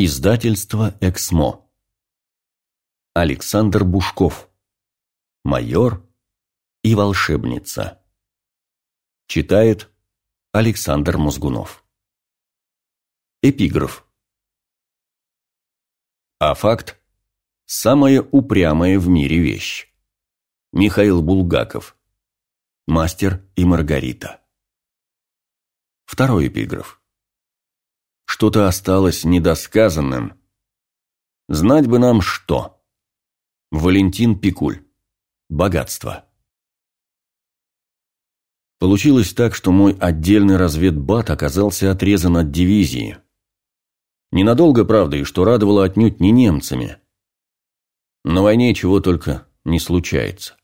Издательство «Эксмо». Александр Бушков. Майор и волшебница. Читает Александр Мозгунов. Эпиграф. А факт – самая упрямая в мире вещь. Михаил Булгаков. Мастер и Маргарита. Второй эпиграф. Что-то осталось недосказанным. Знать бы нам что. Валентин Пикуль. Богатство. Получилось так, что мой отдельный разведбат оказался отрезан от дивизии. Ненадолго, правда, и что радовало отнюдь не немцами. На войне чего только не случается.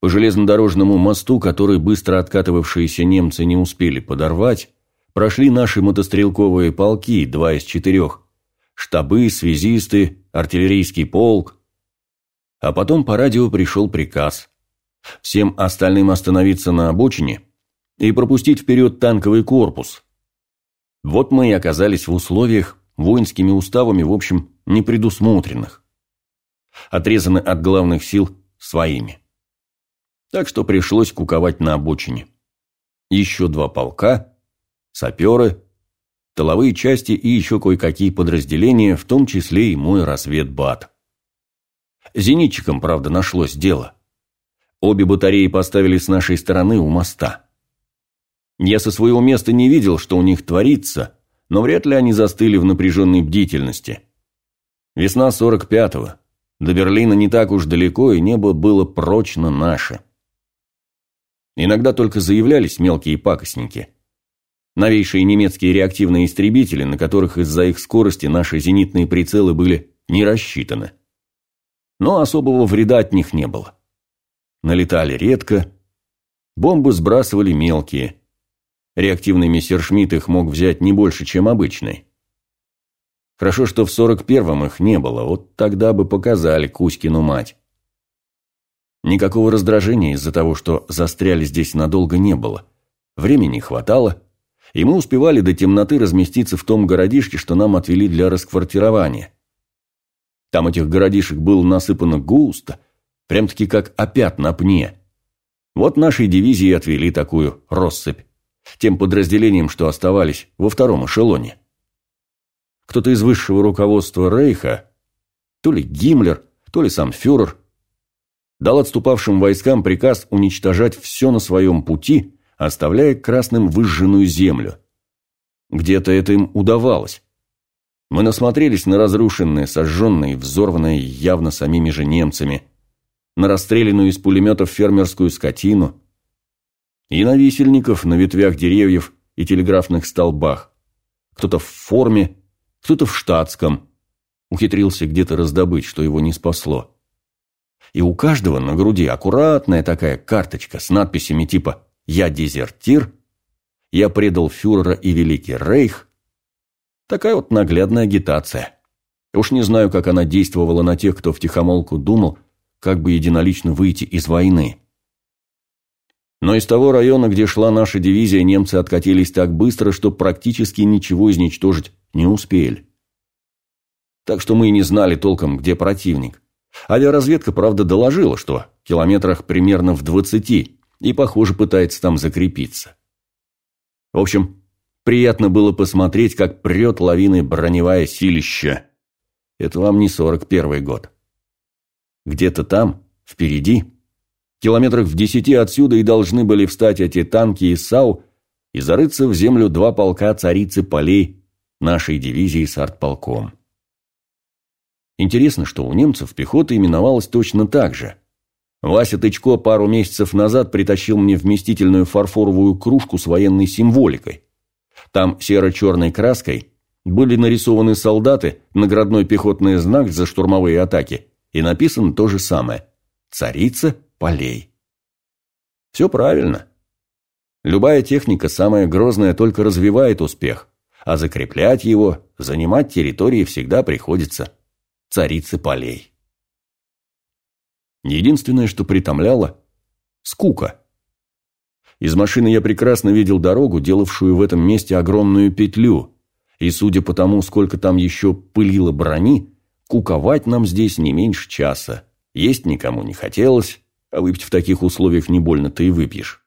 По железнодорожному мосту, который быстро откатывавшиеся немцы не успели подорвать, прошли наши мотострелковые полки, два из четырех, штабы, связисты, артиллерийский полк. А потом по радио пришел приказ. Всем остальным остановиться на обочине и пропустить вперед танковый корпус. Вот мы и оказались в условиях, воинскими уставами, в общем, не предусмотренных. Отрезаны от главных сил своими. Так что пришлось куковать на обочине. Еще два полка – саперы, тыловые части и еще кое-какие подразделения, в том числе и мой разведбат. Зенитчикам, правда, нашлось дело. Обе батареи поставили с нашей стороны у моста. Я со своего места не видел, что у них творится, но вряд ли они застыли в напряженной бдительности. Весна 45-го. До Берлина не так уж далеко, и небо было прочно наше. Иногда только заявлялись мелкие пакостники – Новейшие немецкие реактивные истребители, на которых из-за их скорости наши зенитные прицелы были не рассчитаны. Но особого вреда от них не было. Налетали редко, бомбы сбрасывали мелкие. Реактивный мессершмитт их мог взять не больше, чем обычный. Хорошо, что в 41-м их не было, вот тогда бы показали Кузькину мать. Никакого раздражения из-за того, что застряли здесь надолго не было. Времени хватало, и мы успевали до темноты разместиться в том городишке, что нам отвели для расквартирования. Там этих городишек было насыпано густо, прям-таки как опят на пне. Вот нашей дивизии отвели такую россыпь, тем подразделениям, что оставались во втором эшелоне. Кто-то из высшего руководства Рейха, то ли Гиммлер, то ли сам фюрер, дал отступавшим войскам приказ уничтожать все на своем пути оставляя красным выжженную землю. Где-то это им удавалось. Мы насмотрелись на разрушенные, сожженные, взорванные явно самими же немцами, на расстрелянную из пулеметов фермерскую скотину и на висельников на ветвях деревьев и телеграфных столбах. Кто-то в форме, кто-то в штатском. Ухитрился где-то раздобыть, что его не спасло. И у каждого на груди аккуратная такая карточка с надписями типа я дезертир, я предал фюрера и Великий Рейх. Такая вот наглядная агитация. Уж не знаю, как она действовала на тех, кто втихомолку думал, как бы единолично выйти из войны. Но из того района, где шла наша дивизия, немцы откатились так быстро, что практически ничего изничтожить не успели. Так что мы и не знали толком, где противник. Авиаразведка, правда, доложила, что километрах примерно в двадцати и, похоже, пытается там закрепиться. В общем, приятно было посмотреть, как прет лавиной броневая силища. Это вам не сорок первый год. Где-то там, впереди, километрах в десяти отсюда и должны были встать эти танки и САУ и зарыться в землю два полка царицы полей нашей дивизии с артполком. Интересно, что у немцев пехота именовалась точно так же – Вася Тычко пару месяцев назад притащил мне вместительную фарфоровую кружку с военной символикой. Там серо-черной краской были нарисованы солдаты, наградной пехотный знак за штурмовые атаки, и написано то же самое «Царица полей». Все правильно. Любая техника, самая грозная, только развивает успех, а закреплять его, занимать территории всегда приходится царице полей. Единственное, что притомляло – скука. Из машины я прекрасно видел дорогу, делавшую в этом месте огромную петлю, И судя по тому, сколько там еще пылило брони, куковать нам здесь не меньше часа. Есть никому не хотелось, а выпить в таких условиях не больно ты и выпьешь.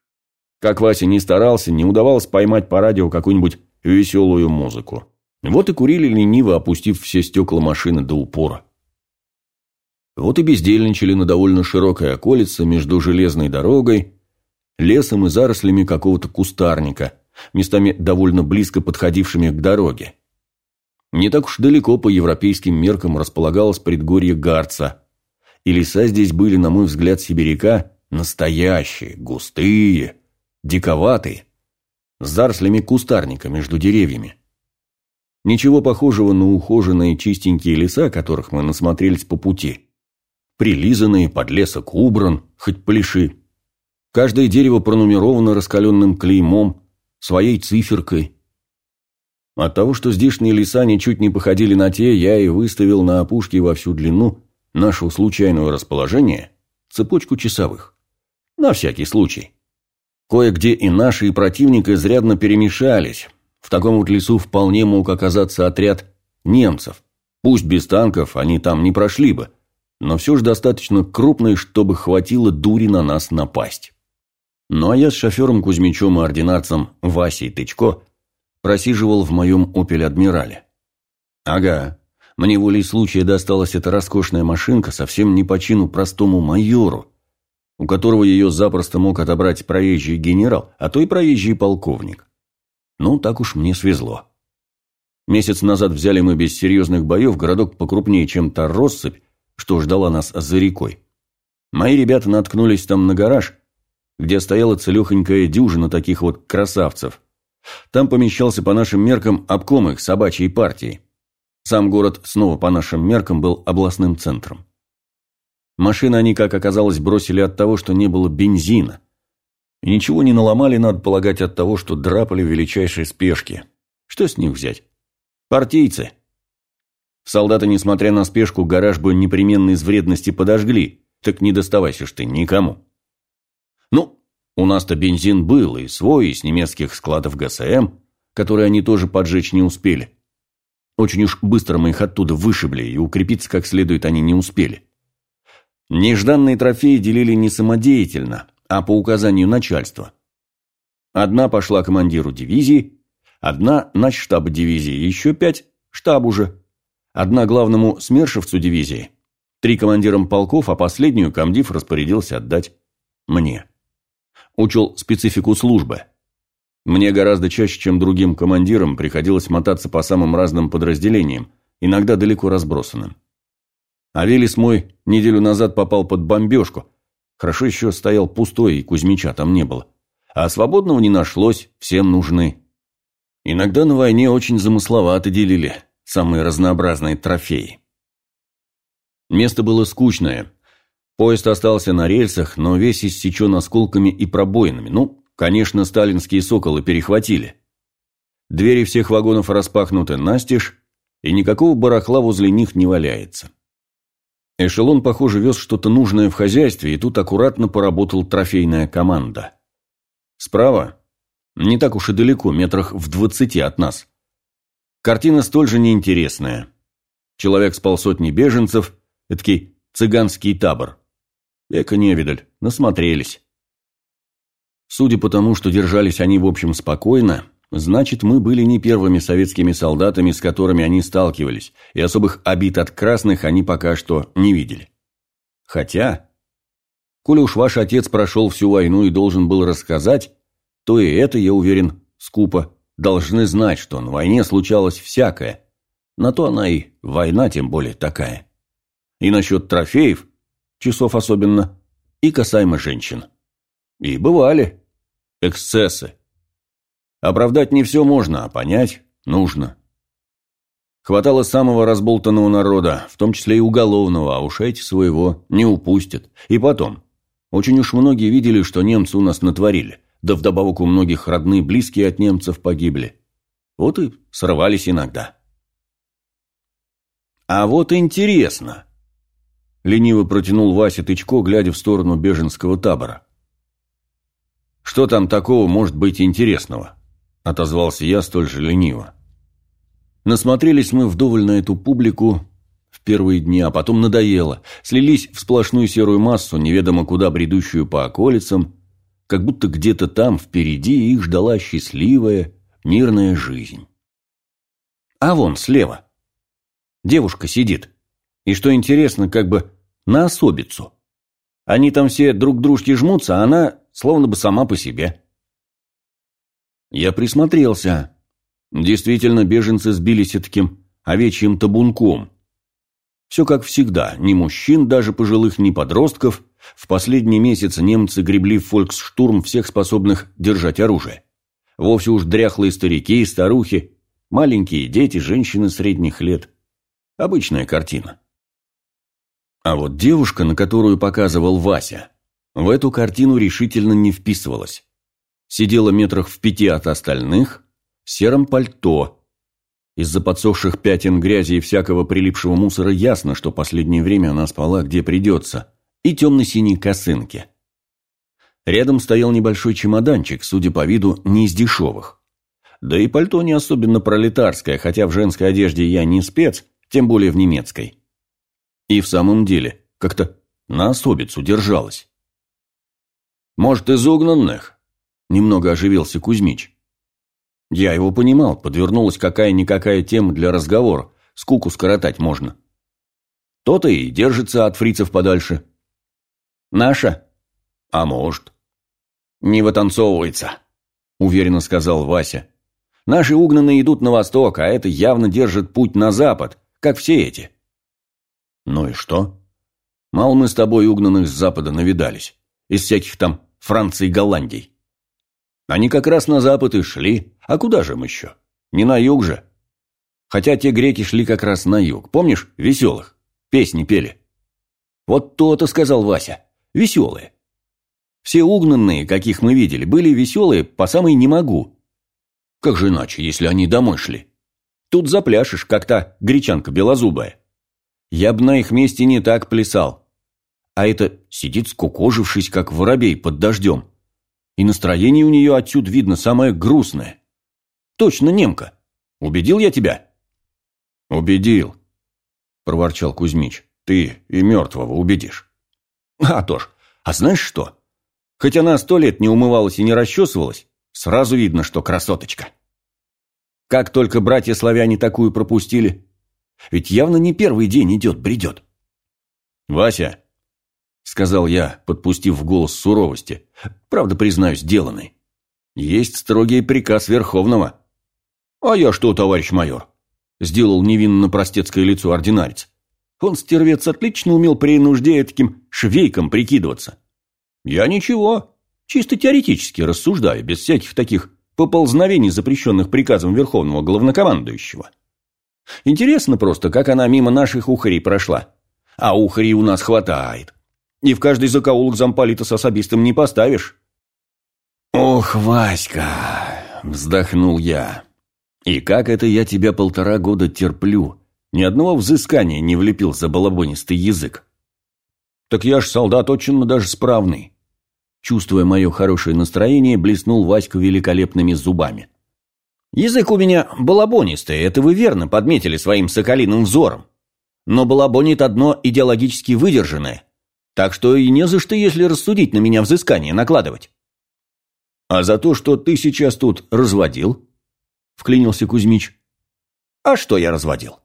Как Вася не старался, не удавалось поймать по радио какую-нибудь веселую музыку. Вот и курили лениво, опустив все стекла машины до упора. Вот и бездельничали на довольно широкой околице между железной дорогой, лесом и зарослями какого-то кустарника, местами довольно близко подходившими к дороге. Не так уж далеко по европейским меркам располагалось предгорье Гарца, и леса здесь были, на мой взгляд, сибиряка настоящие, густые, диковатые, с зарослями кустарника между деревьями. Ничего похожего на ухоженные чистенькие леса, которых мы насмотрелись по пути – прилизанные, подлесок убран, хоть пляши. Каждое дерево пронумеровано раскаленным клеймом, своей циферкой. От того, что здешние леса ничуть не походили на те, я и выставил на опушке во всю длину нашего случайного расположения цепочку часовых. На всякий случай. Кое-где и наши, и противник изрядно перемешались. В таком вот лесу вполне мог оказаться отряд немцев. Пусть без танков они там не прошли бы, но все же достаточно крупный, чтобы хватило дури на нас напасть. Ну а я с шофером Кузьмичом и ординарцем Васей Тычко просиживал в моем «Опель Адмирале». Ага, мне волей случая досталась эта роскошная машинка совсем не по чину простому майору, у которого ее запросто мог отобрать проезжий генерал, а то и проезжий полковник. Ну, так уж мне свезло. Месяц назад взяли мы без серьезных боев городок покрупнее, чем та россыпь, что ждала нас за рекой. Мои ребята наткнулись там на гараж, где стояла целехонькая дюжина таких вот красавцев. Там помещался по нашим меркам обком их собачьей партии. Сам город снова по нашим меркам был областным центром. Машины они, как оказалось, бросили от того, что не было бензина. И ничего не наломали, надо полагать, от того, что драпали в величайшей спешке. Что с них взять? Партийцы. Солдаты, несмотря на спешку, гараж бы непременно из вредности подожгли, так не доставайся ж ты никому. Ну, у нас-то бензин был, и свой, и с немецких складов ГСМ, которые они тоже поджечь не успели. Очень уж быстро мы их оттуда вышибли, и укрепиться как следует они не успели. Нежданные трофеи делили не самодеятельно, а по указанию начальства. Одна пошла командиру дивизии, одна – начштаба дивизии, еще пять – штабу же. Одна главному смершевцу дивизии, три командирам полков, а последнюю комдив распорядился отдать мне. Учел специфику службы. Мне гораздо чаще, чем другим командирам, приходилось мотаться по самым разным подразделениям, иногда далеко разбросанным. А Велес мой неделю назад попал под бомбежку. Хорошо еще стоял пустой, и Кузьмича там не было. А свободного не нашлось, всем нужны. Иногда на войне очень замысловато делили самые разнообразные трофеи. Место было скучное. Поезд остался на рельсах, но весь иссечен осколками и пробоинами. Ну, конечно, сталинские «Соколы» перехватили. Двери всех вагонов распахнуты настежь, и никакого барахла возле них не валяется. Эшелон, похоже, вез что-то нужное в хозяйстве, и тут аккуратно поработал трофейная команда. Справа, не так уж и далеко, метрах в двадцати от нас, Картина столь же неинтересная. Человек с полсотни беженцев, эдакий цыганский табор. Эко невидаль, насмотрелись. Судя по тому, что держались они в общем спокойно, значит, мы были не первыми советскими солдатами, с которыми они сталкивались, и особых обид от красных они пока что не видели. Хотя, коли уж ваш отец прошел всю войну и должен был рассказать, то и это, я уверен, скупо должны знать, что на войне случалось всякое. На то она и война тем более такая. И насчет трофеев, часов особенно, и касаемо женщин. И бывали эксцессы. Оправдать не все можно, а понять нужно. Хватало самого разболтанного народа, в том числе и уголовного, а уж эти своего не упустят. И потом, очень уж многие видели, что немцы у нас натворили да вдобавок у многих родные близкие от немцев погибли. Вот и срывались иногда. «А вот интересно!» – лениво протянул Вася Тычко, глядя в сторону беженского табора. «Что там такого может быть интересного?» – отозвался я столь же лениво. Насмотрелись мы вдоволь на эту публику в первые дни, а потом надоело. Слились в сплошную серую массу, неведомо куда бредущую по околицам, как будто где-то там впереди их ждала счастливая, мирная жизнь. А вон слева девушка сидит. И что интересно, как бы на особицу. Они там все друг к дружке жмутся, а она словно бы сама по себе. Я присмотрелся. Действительно, беженцы сбились таким овечьим табунком. Все как всегда, ни мужчин, даже пожилых, ни подростков. В последний месяц немцы гребли в фольксштурм всех способных держать оружие. Вовсе уж дряхлые старики и старухи, маленькие дети, женщины средних лет. Обычная картина. А вот девушка, на которую показывал Вася, в эту картину решительно не вписывалась. Сидела метрах в пяти от остальных, в сером пальто. Из-за подсохших пятен грязи и всякого прилипшего мусора ясно, что последнее время она спала где придется, и темно-синей косынке. Рядом стоял небольшой чемоданчик, судя по виду, не из дешевых. Да и пальто не особенно пролетарское, хотя в женской одежде я не спец, тем более в немецкой. И в самом деле, как-то на особицу держалась. «Может, из угнанных?» – немного оживился Кузьмич. Я его понимал, подвернулась какая-никакая тема для разговора, скуку скоротать можно. То-то и держится от фрицев подальше. «Наша?» «А может». «Не вытанцовывается», – уверенно сказал Вася. «Наши угнанные идут на восток, а это явно держит путь на запад, как все эти». «Ну и что?» «Мало мы с тобой угнанных с запада навидались, из всяких там Франции и Голландии. Они как раз на запад и шли, а куда же им еще? Не на юг же. Хотя те греки шли как раз на юг, помнишь, веселых, песни пели. Вот то-то, сказал Вася, веселые. Все угнанные, каких мы видели, были веселые по самой не могу. Как же иначе, если они домой шли? Тут запляшешь, как та гречанка белозубая. Я б на их месте не так плясал. А это сидит скукожившись, как воробей под дождем. И настроение у нее отсюда видно самое грустное. Точно немка. Убедил я тебя? Убедил, проворчал Кузьмич. Ты и мертвого убедишь. А то ж. А знаешь что? Хоть она сто лет не умывалась и не расчесывалась, сразу видно, что красоточка. Как только братья-славяне такую пропустили. Ведь явно не первый день идет, бредет. «Вася», — сказал я, подпустив в голос суровости, правда, признаюсь, сделанный, — «есть строгий приказ Верховного». «А я что, товарищ майор?» — сделал невинно простецкое лицо ординарец. Он, стервец, отлично умел при нужде таким швейком прикидываться. «Я ничего, чисто теоретически рассуждаю, без всяких таких поползновений, запрещенных приказом Верховного Главнокомандующего. Интересно просто, как она мимо наших ухарей прошла. А ухарей у нас хватает. И в каждый закоулок замполита с особистом не поставишь. «Ох, Васька!» – вздохнул я. «И как это я тебя полтора года терплю? Ни одного взыскания не влепил за балабонистый язык». «Так я ж солдат очень даже справный. Чувствуя мое хорошее настроение, блеснул Васька великолепными зубами. «Язык у меня балабонистый, это вы верно подметили своим соколиным взором. Но балабонит одно идеологически выдержанное, так что и не за что, если рассудить на меня взыскание накладывать». «А за то, что ты сейчас тут разводил?» – вклинился Кузьмич. «А что я разводил?»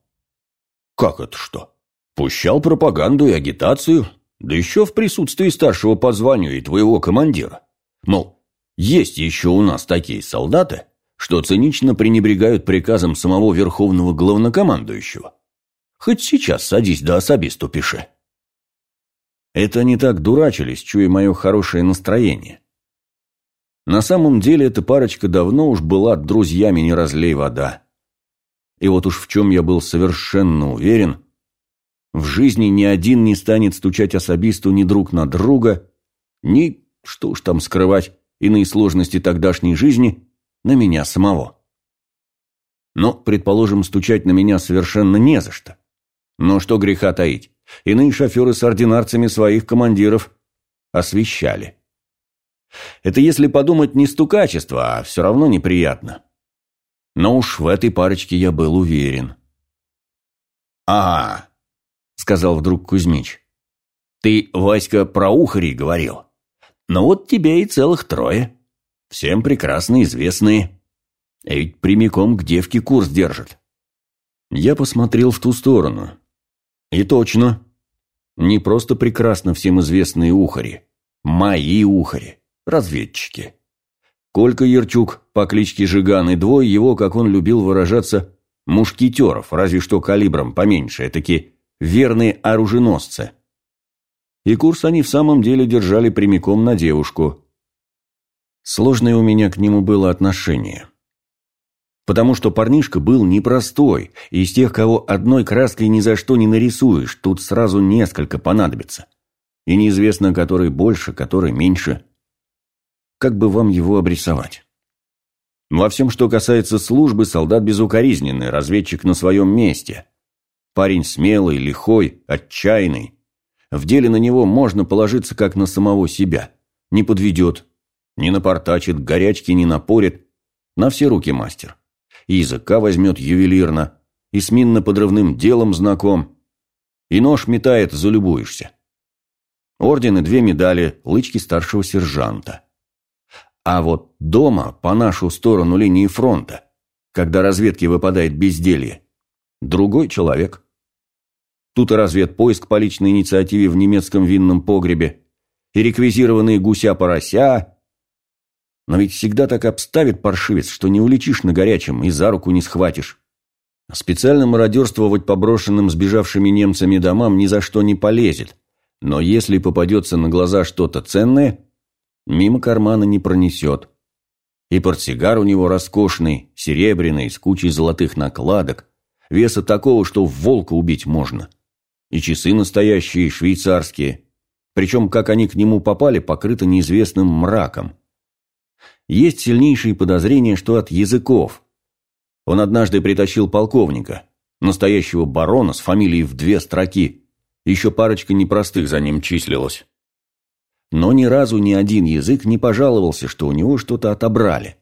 «Как это что? Пущал пропаганду и агитацию, да еще в присутствии старшего по званию и твоего командира. Мол, есть еще у нас такие солдаты, что цинично пренебрегают приказом самого верховного главнокомандующего. Хоть сейчас садись да особисту пиши. Это они так дурачились, чуя мое хорошее настроение. На самом деле эта парочка давно уж была друзьями не разлей вода. И вот уж в чем я был совершенно уверен, в жизни ни один не станет стучать особисту ни друг на друга, ни, что уж там скрывать, иные сложности тогдашней жизни, на меня самого. Но, предположим, стучать на меня совершенно не за что. Но что греха таить, иные шоферы с ординарцами своих командиров освещали. Это если подумать не стукачество, а все равно неприятно. Но уж в этой парочке я был уверен. «Ага», — сказал вдруг Кузьмич. «Ты, Васька, про ухари говорил. Но вот тебе и целых трое. Всем прекрасно известные. А ведь прямиком к девке курс держат». Я посмотрел в ту сторону. И точно. Не просто прекрасно всем известные ухари. Мои ухари. Разведчики. Колька Ярчук по кличке Жиган и двое его, как он любил выражаться, мушкетеров, разве что калибром поменьше, таки верные оруженосцы. И курс они в самом деле держали прямиком на девушку. Сложное у меня к нему было отношение. Потому что парнишка был непростой, из тех, кого одной краской ни за что не нарисуешь, тут сразу несколько понадобится. И неизвестно, который больше, который меньше – как бы вам его обрисовать? Во всем, что касается службы, солдат безукоризненный, разведчик на своем месте. Парень смелый, лихой, отчаянный. В деле на него можно положиться как на самого себя. Не подведет, не напортачит, горячки не напорит. На все руки мастер. И языка возьмет ювелирно, и с минно-подрывным делом знаком. И нож метает, залюбуешься. Орден и две медали, лычки старшего сержанта. А вот дома, по нашу сторону линии фронта, когда разведке выпадает безделье, другой человек. Тут и разведпоиск по личной инициативе в немецком винном погребе, и реквизированные гуся-порося. Но ведь всегда так обставит паршивец, что не улетишь на горячем и за руку не схватишь. Специально мародерствовать по брошенным сбежавшими немцами домам ни за что не полезет. Но если попадется на глаза что-то ценное, мимо кармана не пронесет. И портсигар у него роскошный, серебряный, с кучей золотых накладок, веса такого, что волка убить можно. И часы настоящие, швейцарские. Причем, как они к нему попали, покрыто неизвестным мраком. Есть сильнейшие подозрения, что от языков. Он однажды притащил полковника, настоящего барона с фамилией в две строки. Еще парочка непростых за ним числилась но ни разу ни один язык не пожаловался, что у него что-то отобрали.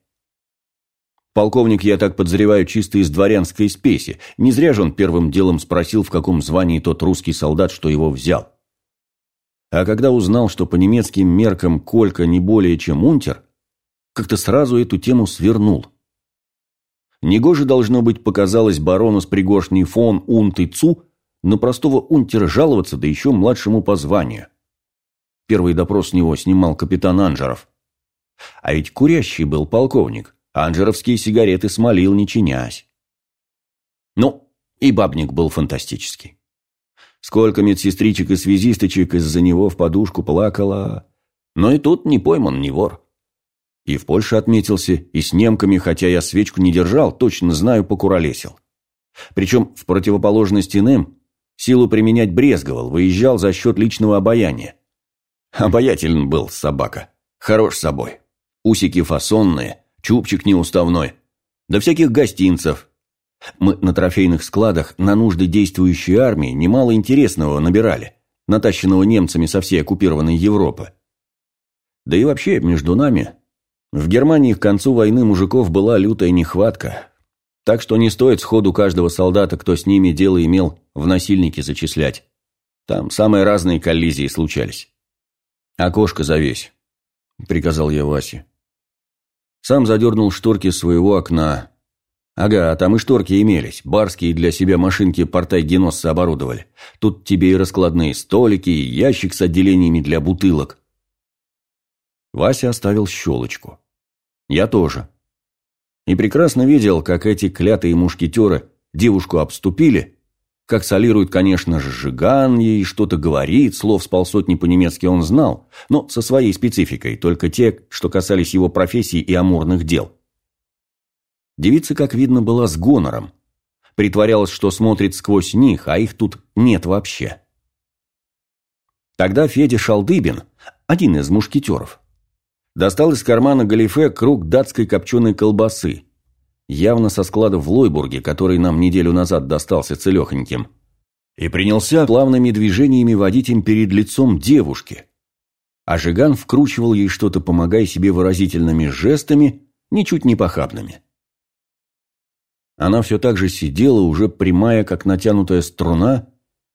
Полковник, я так подозреваю, чисто из дворянской спеси. Не зря же он первым делом спросил, в каком звании тот русский солдат, что его взял. А когда узнал, что по немецким меркам Колька не более чем унтер, как-то сразу эту тему свернул. Негоже, должно быть, показалось барону с пригоршней фон Унт и Цу на простого унтера жаловаться, да еще младшему по званию. Первый допрос с него снимал капитан Анжеров. А ведь курящий был полковник. Анжеровские сигареты смолил, не чинясь. Ну, и бабник был фантастический. Сколько медсестричек и связисточек из-за него в подушку плакало. Но и тут не пойман, не вор. И в Польше отметился, и с немками, хотя я свечку не держал, точно знаю, покуролесил. Причем, в противоположность иным, силу применять брезговал, выезжал за счет личного обаяния. Обаятелен был собака. Хорош собой. Усики фасонные, чубчик неуставной. Да всяких гостинцев. Мы на трофейных складах на нужды действующей армии немало интересного набирали, натащенного немцами со всей оккупированной Европы. Да и вообще, между нами, в Германии к концу войны мужиков была лютая нехватка, так что не стоит сходу каждого солдата, кто с ними дело имел, в насильники зачислять. Там самые разные коллизии случались. «Окошко завесь», — приказал я Васе. Сам задернул шторки своего окна. Ага, там и шторки имелись. Барские для себя машинки портай геносса оборудовали. Тут тебе и раскладные столики, и ящик с отделениями для бутылок. Вася оставил щелочку. Я тоже. И прекрасно видел, как эти клятые мушкетеры девушку обступили, как солирует, конечно же, Жиган, ей что-то говорит, слов с полсотни по-немецки он знал, но со своей спецификой, только те, что касались его профессии и амурных дел. Девица, как видно, была с гонором. Притворялась, что смотрит сквозь них, а их тут нет вообще. Тогда Федя Шалдыбин, один из мушкетеров, достал из кармана галифе круг датской копченой колбасы – явно со склада в Лойбурге, который нам неделю назад достался целехоньким, и принялся плавными движениями водить им перед лицом девушки. А Жиган вкручивал ей что-то, помогая себе выразительными жестами, ничуть не похабными. Она все так же сидела, уже прямая, как натянутая струна,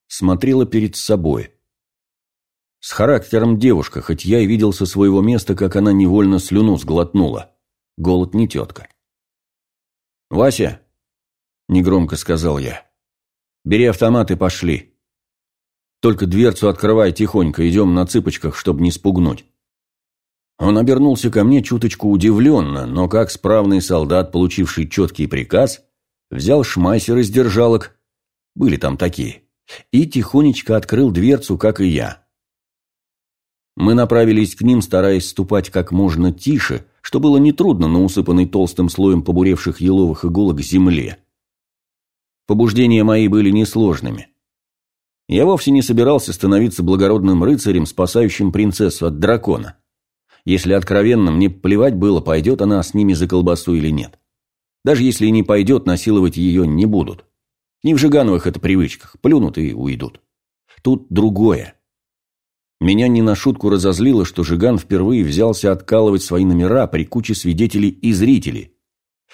смотрела перед собой. С характером девушка, хоть я и видел со своего места, как она невольно слюну сглотнула. Голод не тетка. «Вася!» – негромко сказал я. «Бери автомат и пошли. Только дверцу открывай тихонько, идем на цыпочках, чтобы не спугнуть». Он обернулся ко мне чуточку удивленно, но как справный солдат, получивший четкий приказ, взял шмайсер из держалок, были там такие, и тихонечко открыл дверцу, как и я. Мы направились к ним, стараясь ступать как можно тише, что было нетрудно на усыпанной толстым слоем побуревших еловых иголок земле. Побуждения мои были несложными. Я вовсе не собирался становиться благородным рыцарем, спасающим принцессу от дракона. Если откровенно, мне плевать было, пойдет она с ними за колбасу или нет. Даже если и не пойдет, насиловать ее не будут. Не в Жигановых это привычках, плюнут и уйдут. Тут другое. Меня не на шутку разозлило, что Жиган впервые взялся откалывать свои номера при куче свидетелей и зрителей.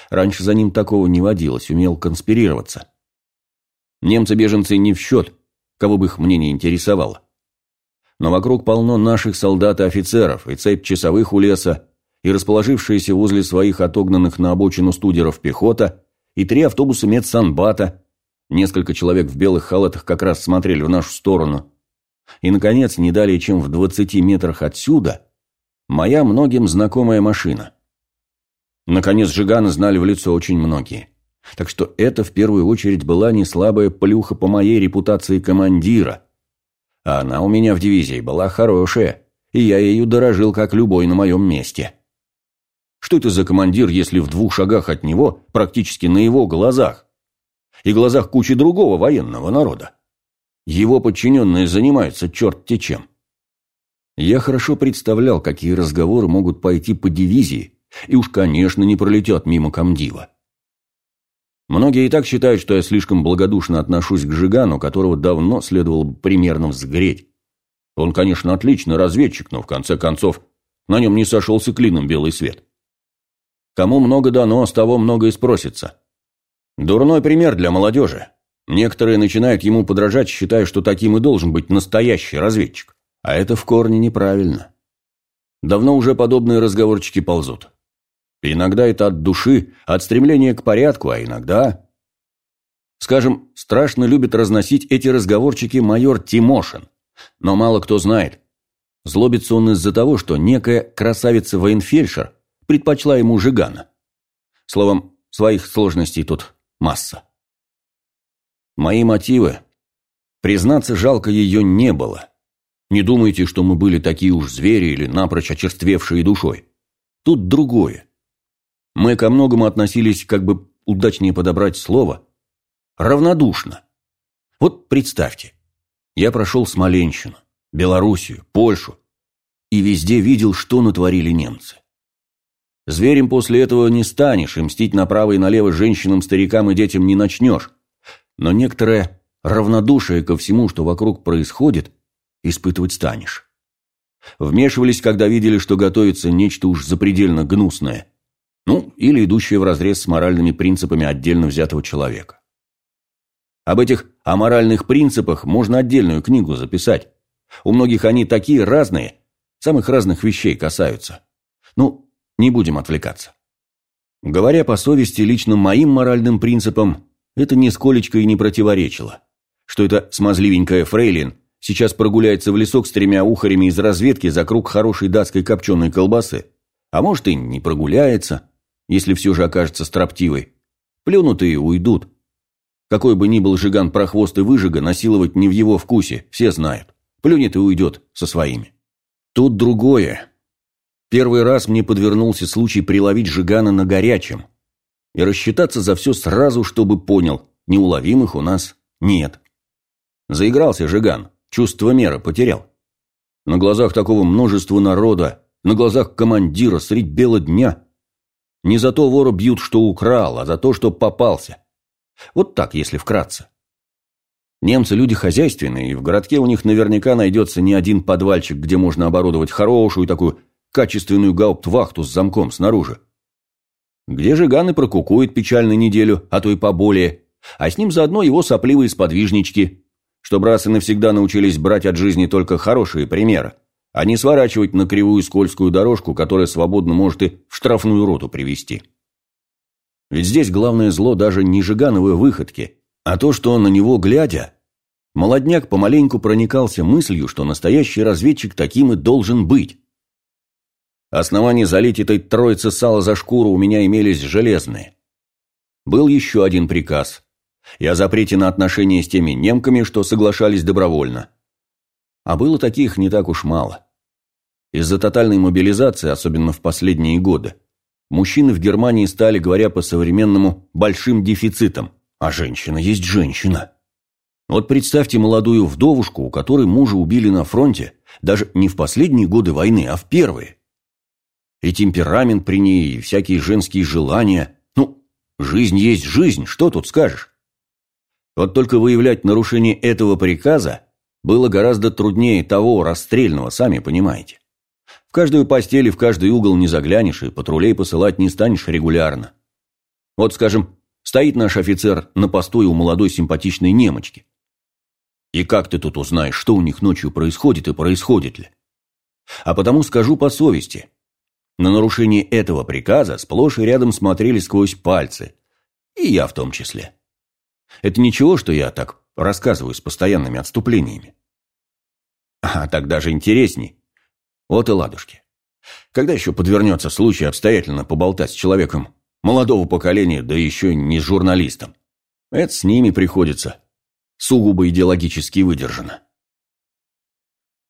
Раньше за ним такого не водилось, умел конспирироваться. Немцы-беженцы не в счет, кого бы их мнение интересовало но вокруг полно наших солдат и офицеров, и цепь часовых у леса, и расположившиеся возле своих отогнанных на обочину студеров пехота, и три автобуса медсанбата, несколько человек в белых халатах как раз смотрели в нашу сторону. И, наконец, не далее, чем в двадцати метрах отсюда, моя многим знакомая машина. Наконец, Жигана знали в лицо очень многие. Так что это в первую очередь была не слабая плюха по моей репутации командира – а она у меня в дивизии была хорошая, и я ею дорожил, как любой на моем месте. Что это за командир, если в двух шагах от него, практически на его глазах, и глазах кучи другого военного народа? Его подчиненные занимаются черт-те чем. Я хорошо представлял, какие разговоры могут пойти по дивизии, и уж, конечно, не пролетят мимо комдива. Многие и так считают, что я слишком благодушно отношусь к Жигану, которого давно следовало бы примерно взгреть. Он, конечно, отличный разведчик, но в конце концов на нем не сошелся клином белый свет. Кому много дано, с того много и спросится. Дурной пример для молодежи. Некоторые начинают ему подражать, считая, что таким и должен быть настоящий разведчик. А это в корне неправильно. Давно уже подобные разговорчики ползут. Иногда это от души, от стремления к порядку, а иногда... Скажем, страшно любит разносить эти разговорчики майор Тимошин. Но мало кто знает. Злобится он из-за того, что некая красавица-военфельдшер предпочла ему Жигана. Словом, своих сложностей тут масса. Мои мотивы. Признаться, жалко ее не было. Не думайте, что мы были такие уж звери или напрочь очерствевшие душой. Тут другое. Мы ко многому относились, как бы удачнее подобрать слово, равнодушно. Вот представьте, я прошел Смоленщину, Белоруссию, Польшу, и везде видел, что натворили немцы. Зверем после этого не станешь, и мстить направо и налево женщинам, старикам и детям не начнешь. Но некоторое равнодушие ко всему, что вокруг происходит, испытывать станешь. Вмешивались, когда видели, что готовится нечто уж запредельно гнусное. Ну, или идущие вразрез с моральными принципами отдельно взятого человека. Об этих аморальных принципах можно отдельную книгу записать. У многих они такие разные, самых разных вещей касаются. Ну, не будем отвлекаться. Говоря по совести, лично моим моральным принципам, это нисколечко и не противоречило. Что это смазливенькая фрейлин сейчас прогуляется в лесок с тремя ухарями из разведки за круг хорошей датской копченой колбасы, а может и не прогуляется, если все же окажется строптивой. Плюнутые уйдут. Какой бы ни был жиган прохвост и выжига, насиловать не в его вкусе, все знают. Плюнет и уйдет со своими. Тут другое. Первый раз мне подвернулся случай приловить жигана на горячем. И рассчитаться за все сразу, чтобы понял, неуловимых у нас нет. Заигрался жиган, чувство меры потерял. На глазах такого множества народа, на глазах командира средь бела дня – не за то вора бьют, что украл, а за то, что попался. Вот так, если вкратце. Немцы люди хозяйственные, и в городке у них наверняка найдется не один подвальчик, где можно оборудовать хорошую такую качественную гауптвахту с замком снаружи. Где Жиган и прокукует печально неделю, а то и поболее, а с ним заодно его сопливые сподвижнички, чтобы раз и навсегда научились брать от жизни только хорошие примеры, а не сворачивать на кривую скользкую дорожку, которая свободно может и в штрафную роту привести. Ведь здесь главное зло даже не Жигановые выходки, а то, что на него глядя, молодняк помаленьку проникался мыслью, что настоящий разведчик таким и должен быть. Основания залить этой троице сала за шкуру у меня имелись железные. Был еще один приказ. И о запрете на отношения с теми немками, что соглашались добровольно. А было таких не так уж мало. Из-за тотальной мобилизации, особенно в последние годы, мужчины в Германии стали, говоря по-современному, большим дефицитом. А женщина есть женщина. Вот представьте молодую вдовушку, у которой мужа убили на фронте, даже не в последние годы войны, а в первые. И темперамент при ней, и всякие женские желания. Ну, жизнь есть жизнь, что тут скажешь? Вот только выявлять нарушение этого приказа было гораздо труднее того расстрельного, сами понимаете. В каждую постель и в каждый угол не заглянешь, и патрулей посылать не станешь регулярно. Вот, скажем, стоит наш офицер на посту у молодой симпатичной немочки. И как ты тут узнаешь, что у них ночью происходит и происходит ли? А потому скажу по совести. На нарушение этого приказа сплошь и рядом смотрели сквозь пальцы. И я в том числе. Это ничего, что я так рассказываю с постоянными отступлениями. А так даже интересней. Вот и ладушки. Когда еще подвернется случай обстоятельно поболтать с человеком молодого поколения, да еще не с журналистом? Это с ними приходится. Сугубо идеологически выдержано.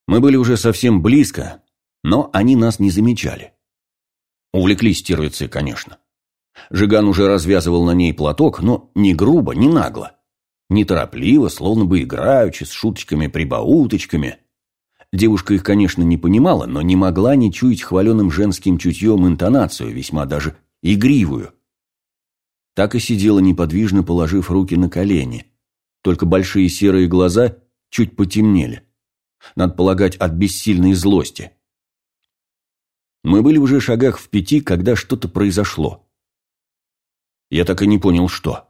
Мы были уже совсем близко, но они нас не замечали. Увлеклись стервицы, конечно. Жиган уже развязывал на ней платок, но не грубо, не нагло. Неторопливо, словно бы играючи, с шуточками-прибауточками. Девушка их, конечно, не понимала, но не могла не чуять хваленым женским чутьем интонацию, весьма даже игривую. Так и сидела неподвижно, положив руки на колени. Только большие серые глаза чуть потемнели. Надо полагать, от бессильной злости. Мы были уже шагах в пяти, когда что-то произошло. Я так и не понял, что.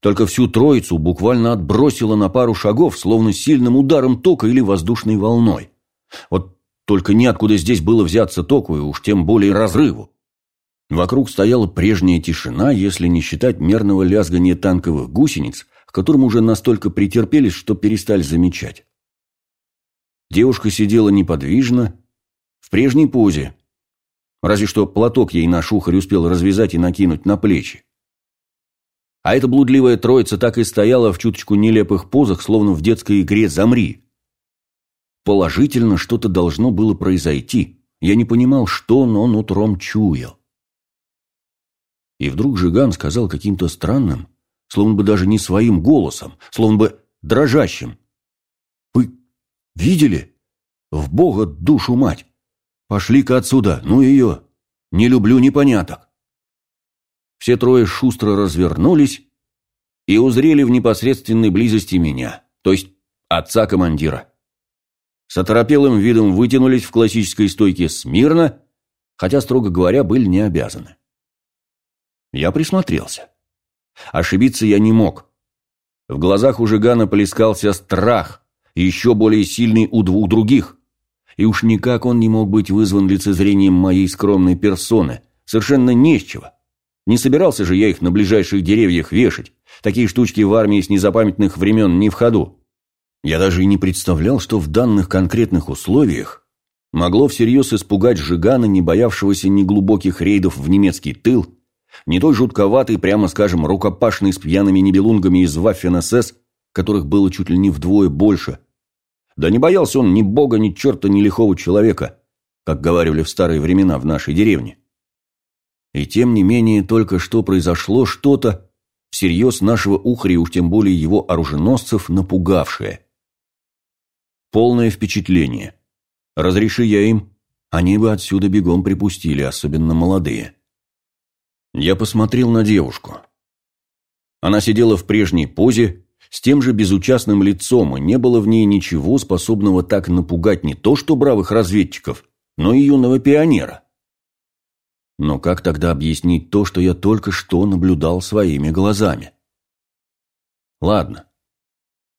Только всю троицу буквально отбросило на пару шагов, словно сильным ударом тока или воздушной волной. Вот только неоткуда здесь было взяться току, и уж тем более разрыву. Вокруг стояла прежняя тишина, если не считать мерного лязгания танковых гусениц, к которым уже настолько претерпелись, что перестали замечать. Девушка сидела неподвижно, в прежней позе, Разве что платок ей наш ухарь успел развязать и накинуть на плечи. А эта блудливая троица так и стояла в чуточку нелепых позах, словно в детской игре «Замри». Положительно что-то должно было произойти. Я не понимал, что, но нутром чуял. И вдруг Жиган сказал каким-то странным, словно бы даже не своим голосом, словно бы дрожащим. «Вы видели? В Бога душу мать! Пошли-ка отсюда, ну ее. Не люблю непоняток. Все трое шустро развернулись и узрели в непосредственной близости меня, то есть отца командира. С оторопелым видом вытянулись в классической стойке смирно, хотя, строго говоря, были не обязаны. Я присмотрелся. Ошибиться я не мог. В глазах у Жигана плескался страх, еще более сильный у двух других и уж никак он не мог быть вызван лицезрением моей скромной персоны. Совершенно не с чего. Не собирался же я их на ближайших деревьях вешать. Такие штучки в армии с незапамятных времен не в ходу. Я даже и не представлял, что в данных конкретных условиях могло всерьез испугать Жигана, не боявшегося ни глубоких рейдов в немецкий тыл, не той жутковатый, прямо скажем, рукопашный с пьяными небелунгами из Ваффен-СС, которых было чуть ли не вдвое больше, да не боялся он ни бога, ни черта, ни лихого человека, как говорили в старые времена в нашей деревне. И тем не менее, только что произошло что-то, всерьез нашего ухаря, уж тем более его оруженосцев, напугавшее. Полное впечатление. Разреши я им, они бы отсюда бегом припустили, особенно молодые. Я посмотрел на девушку. Она сидела в прежней позе, с тем же безучастным лицом, и не было в ней ничего, способного так напугать не то что бравых разведчиков, но и юного пионера. Но как тогда объяснить то, что я только что наблюдал своими глазами? Ладно.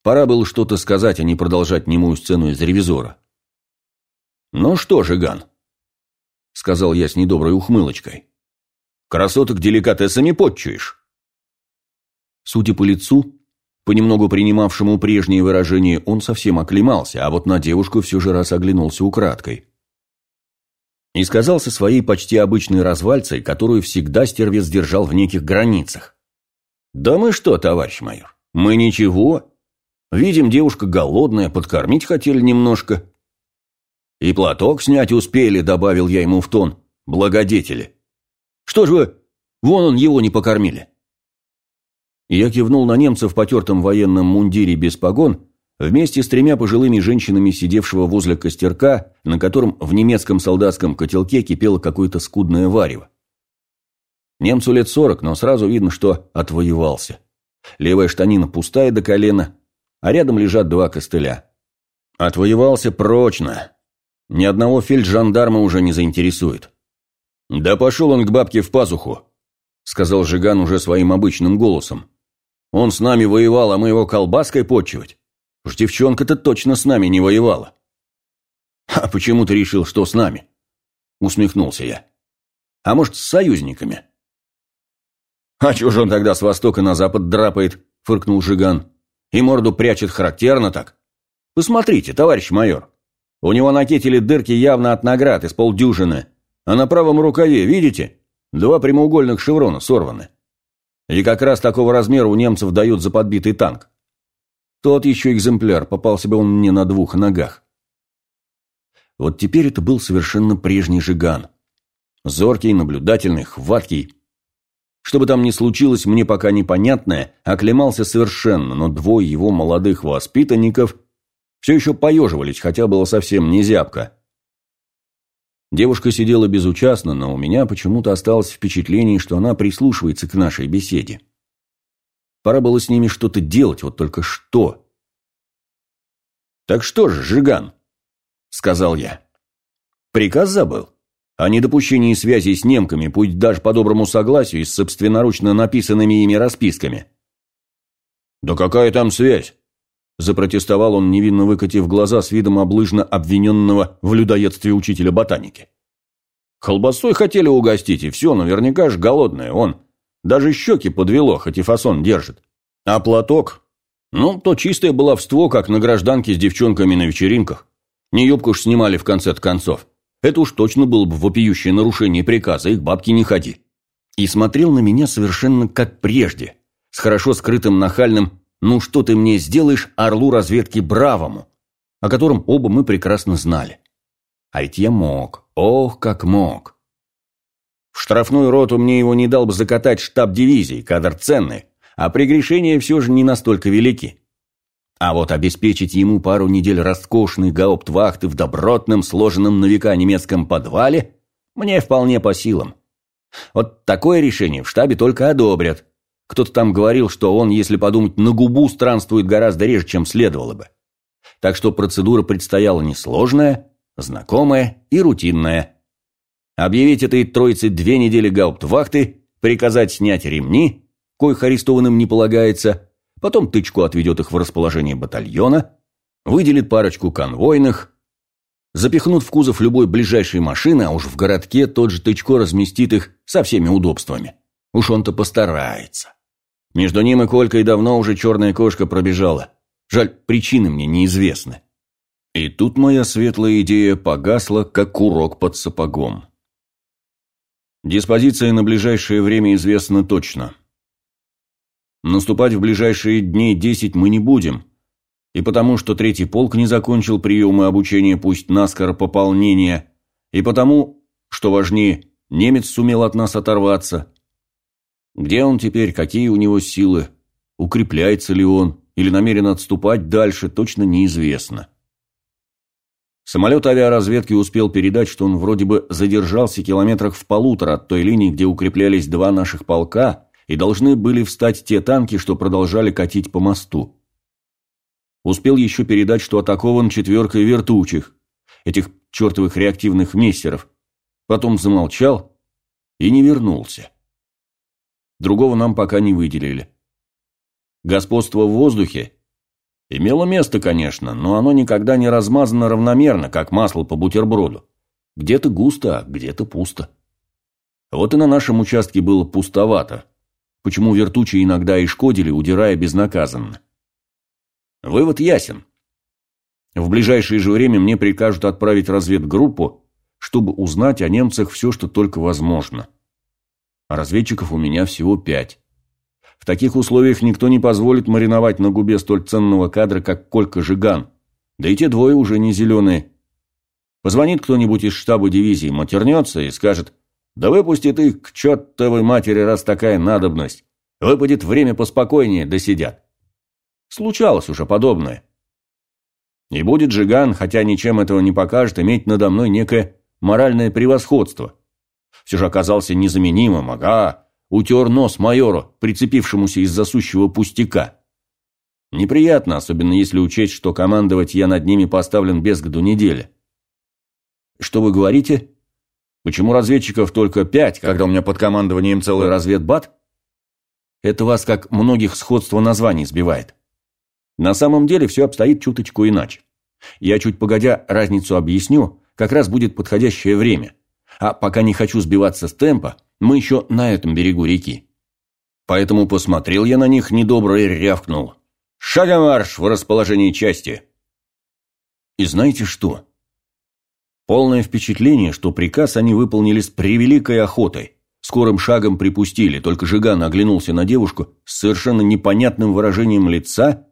Пора было что-то сказать, а не продолжать немую сцену из ревизора. «Ну что же, Ган?» — сказал я с недоброй ухмылочкой. «Красоток деликатесами подчуешь?» Судя по лицу, понемногу принимавшему прежние выражения, он совсем оклемался, а вот на девушку все же раз оглянулся украдкой. И сказал со своей почти обычной развальцей, которую всегда стервец держал в неких границах. «Да мы что, товарищ майор, мы ничего. Видим, девушка голодная, подкормить хотели немножко. И платок снять успели, добавил я ему в тон, благодетели. Что ж вы, вон он его не покормили. Я кивнул на немца в потертом военном мундире без погон, вместе с тремя пожилыми женщинами, сидевшего возле костерка, на котором в немецком солдатском котелке кипело какое-то скудное варево. Немцу лет сорок, но сразу видно, что отвоевался. Левая штанина пустая до колена, а рядом лежат два костыля. Отвоевался прочно. Ни одного фельджандарма уже не заинтересует. «Да пошел он к бабке в пазуху», — сказал Жиган уже своим обычным голосом. «Он с нами воевал, а мы его колбаской почивать. Уж девчонка-то точно с нами не воевала». «А почему ты решил, что с нами?» — усмехнулся я. «А может, с союзниками?» «А чего же он тогда с востока на запад драпает?» — фыркнул Жиган. «И морду прячет характерно так. Посмотрите, товарищ майор. У него на кителе дырки явно от наград из полдюжины, а на правом рукаве, видите, два прямоугольных шеврона сорваны. И как раз такого размера у немцев дают за подбитый танк. Тот еще экземпляр, попался бы он мне на двух ногах. Вот теперь это был совершенно прежний Жиган. Зоркий, наблюдательный, хваткий, что бы там ни случилось, мне пока непонятное, оклемался совершенно, но двое его молодых воспитанников все еще поеживались, хотя было совсем не зябко. Девушка сидела безучастно, но у меня почему-то осталось впечатление, что она прислушивается к нашей беседе. Пора было с ними что-то делать, вот только что. «Так что же, Жиган?» — сказал я. «Приказ забыл?» о недопущении связи с немками, пусть даже по доброму согласию и с собственноручно написанными ими расписками. «Да какая там связь?» – запротестовал он, невинно выкатив глаза с видом облыжно обвиненного в людоедстве учителя ботаники. «Колбасой хотели угостить, и все, наверняка ж голодное, он. Даже щеки подвело, хоть и фасон держит. А платок? Ну, то чистое баловство, как на гражданке с девчонками на вечеринках. Не юбку ж снимали в конце концов. Это уж точно было бы вопиющее нарушение приказа, их бабки не ходи. И смотрел на меня совершенно как прежде, с хорошо скрытым нахальным «ну что ты мне сделаешь, орлу разведки бравому», о котором оба мы прекрасно знали. А ведь я мог, ох, как мог. В штрафную роту мне его не дал бы закатать штаб дивизии, кадр ценный, а прегрешения все же не настолько велики. А вот обеспечить ему пару недель роскошной гауптвахты в добротном, сложенном на века немецком подвале мне вполне по силам. Вот такое решение в штабе только одобрят. Кто-то там говорил, что он, если подумать, на губу странствует гораздо реже, чем следовало бы. Так что процедура предстояла несложная, знакомая и рутинная. Объявить этой троице две недели гауптвахты, приказать снять ремни, коих арестованным не полагается – потом тычку отведет их в расположение батальона, выделит парочку конвойных, запихнут в кузов любой ближайшей машины, а уж в городке тот же тычко разместит их со всеми удобствами. Уж он-то постарается. Между ним и Колькой давно уже черная кошка пробежала. Жаль, причины мне неизвестны. И тут моя светлая идея погасла, как курок под сапогом. Диспозиция на ближайшее время известна точно – Наступать в ближайшие дней десять мы не будем. И потому, что третий полк не закончил приемы обучения, пусть наскоро пополнение, и потому, что важнее, немец сумел от нас оторваться. Где он теперь, какие у него силы, укрепляется ли он или намерен отступать дальше, точно неизвестно. Самолет авиаразведки успел передать, что он вроде бы задержался километрах в полутора от той линии, где укреплялись два наших полка, и должны были встать те танки, что продолжали катить по мосту. Успел еще передать, что атакован четверкой вертучих, этих чертовых реактивных мессеров. Потом замолчал, и не вернулся. Другого нам пока не выделили. Господство в воздухе имело место, конечно, но оно никогда не размазано равномерно, как масло по бутерброду. Где-то густо, а где-то пусто. Вот и на нашем участке было пустовато, почему вертучие иногда и шкодили, удирая безнаказанно. Вывод ясен. В ближайшее же время мне прикажут отправить разведгруппу, чтобы узнать о немцах все, что только возможно. А разведчиков у меня всего пять. В таких условиях никто не позволит мариновать на губе столь ценного кадра, как Колька Жиган. Да и те двое уже не зеленые. Позвонит кто-нибудь из штаба дивизии, матернется и скажет, «Да выпустит их к чертовой матери, раз такая надобность. Выпадет время поспокойнее, да сидят». Случалось уже подобное. И будет Жиган, хотя ничем этого не покажет, иметь надо мной некое моральное превосходство. Все же оказался незаменимым, ага, утер нос майору, прицепившемуся из-за сущего пустяка. Неприятно, особенно если учесть, что командовать я над ними поставлен без году недели. Что вы говорите? Почему разведчиков только пять, когда у меня под командованием целый разведбат? Это вас, как многих, сходство названий сбивает. На самом деле все обстоит чуточку иначе. Я чуть погодя разницу объясню, как раз будет подходящее время. А пока не хочу сбиваться с темпа, мы еще на этом берегу реки. Поэтому посмотрел я на них недобро и рявкнул. «Шагом марш в расположении части!» И знаете что? Полное впечатление, что приказ они выполнили с превеликой охотой. Скорым шагом припустили, только Жиган оглянулся на девушку с совершенно непонятным выражением лица,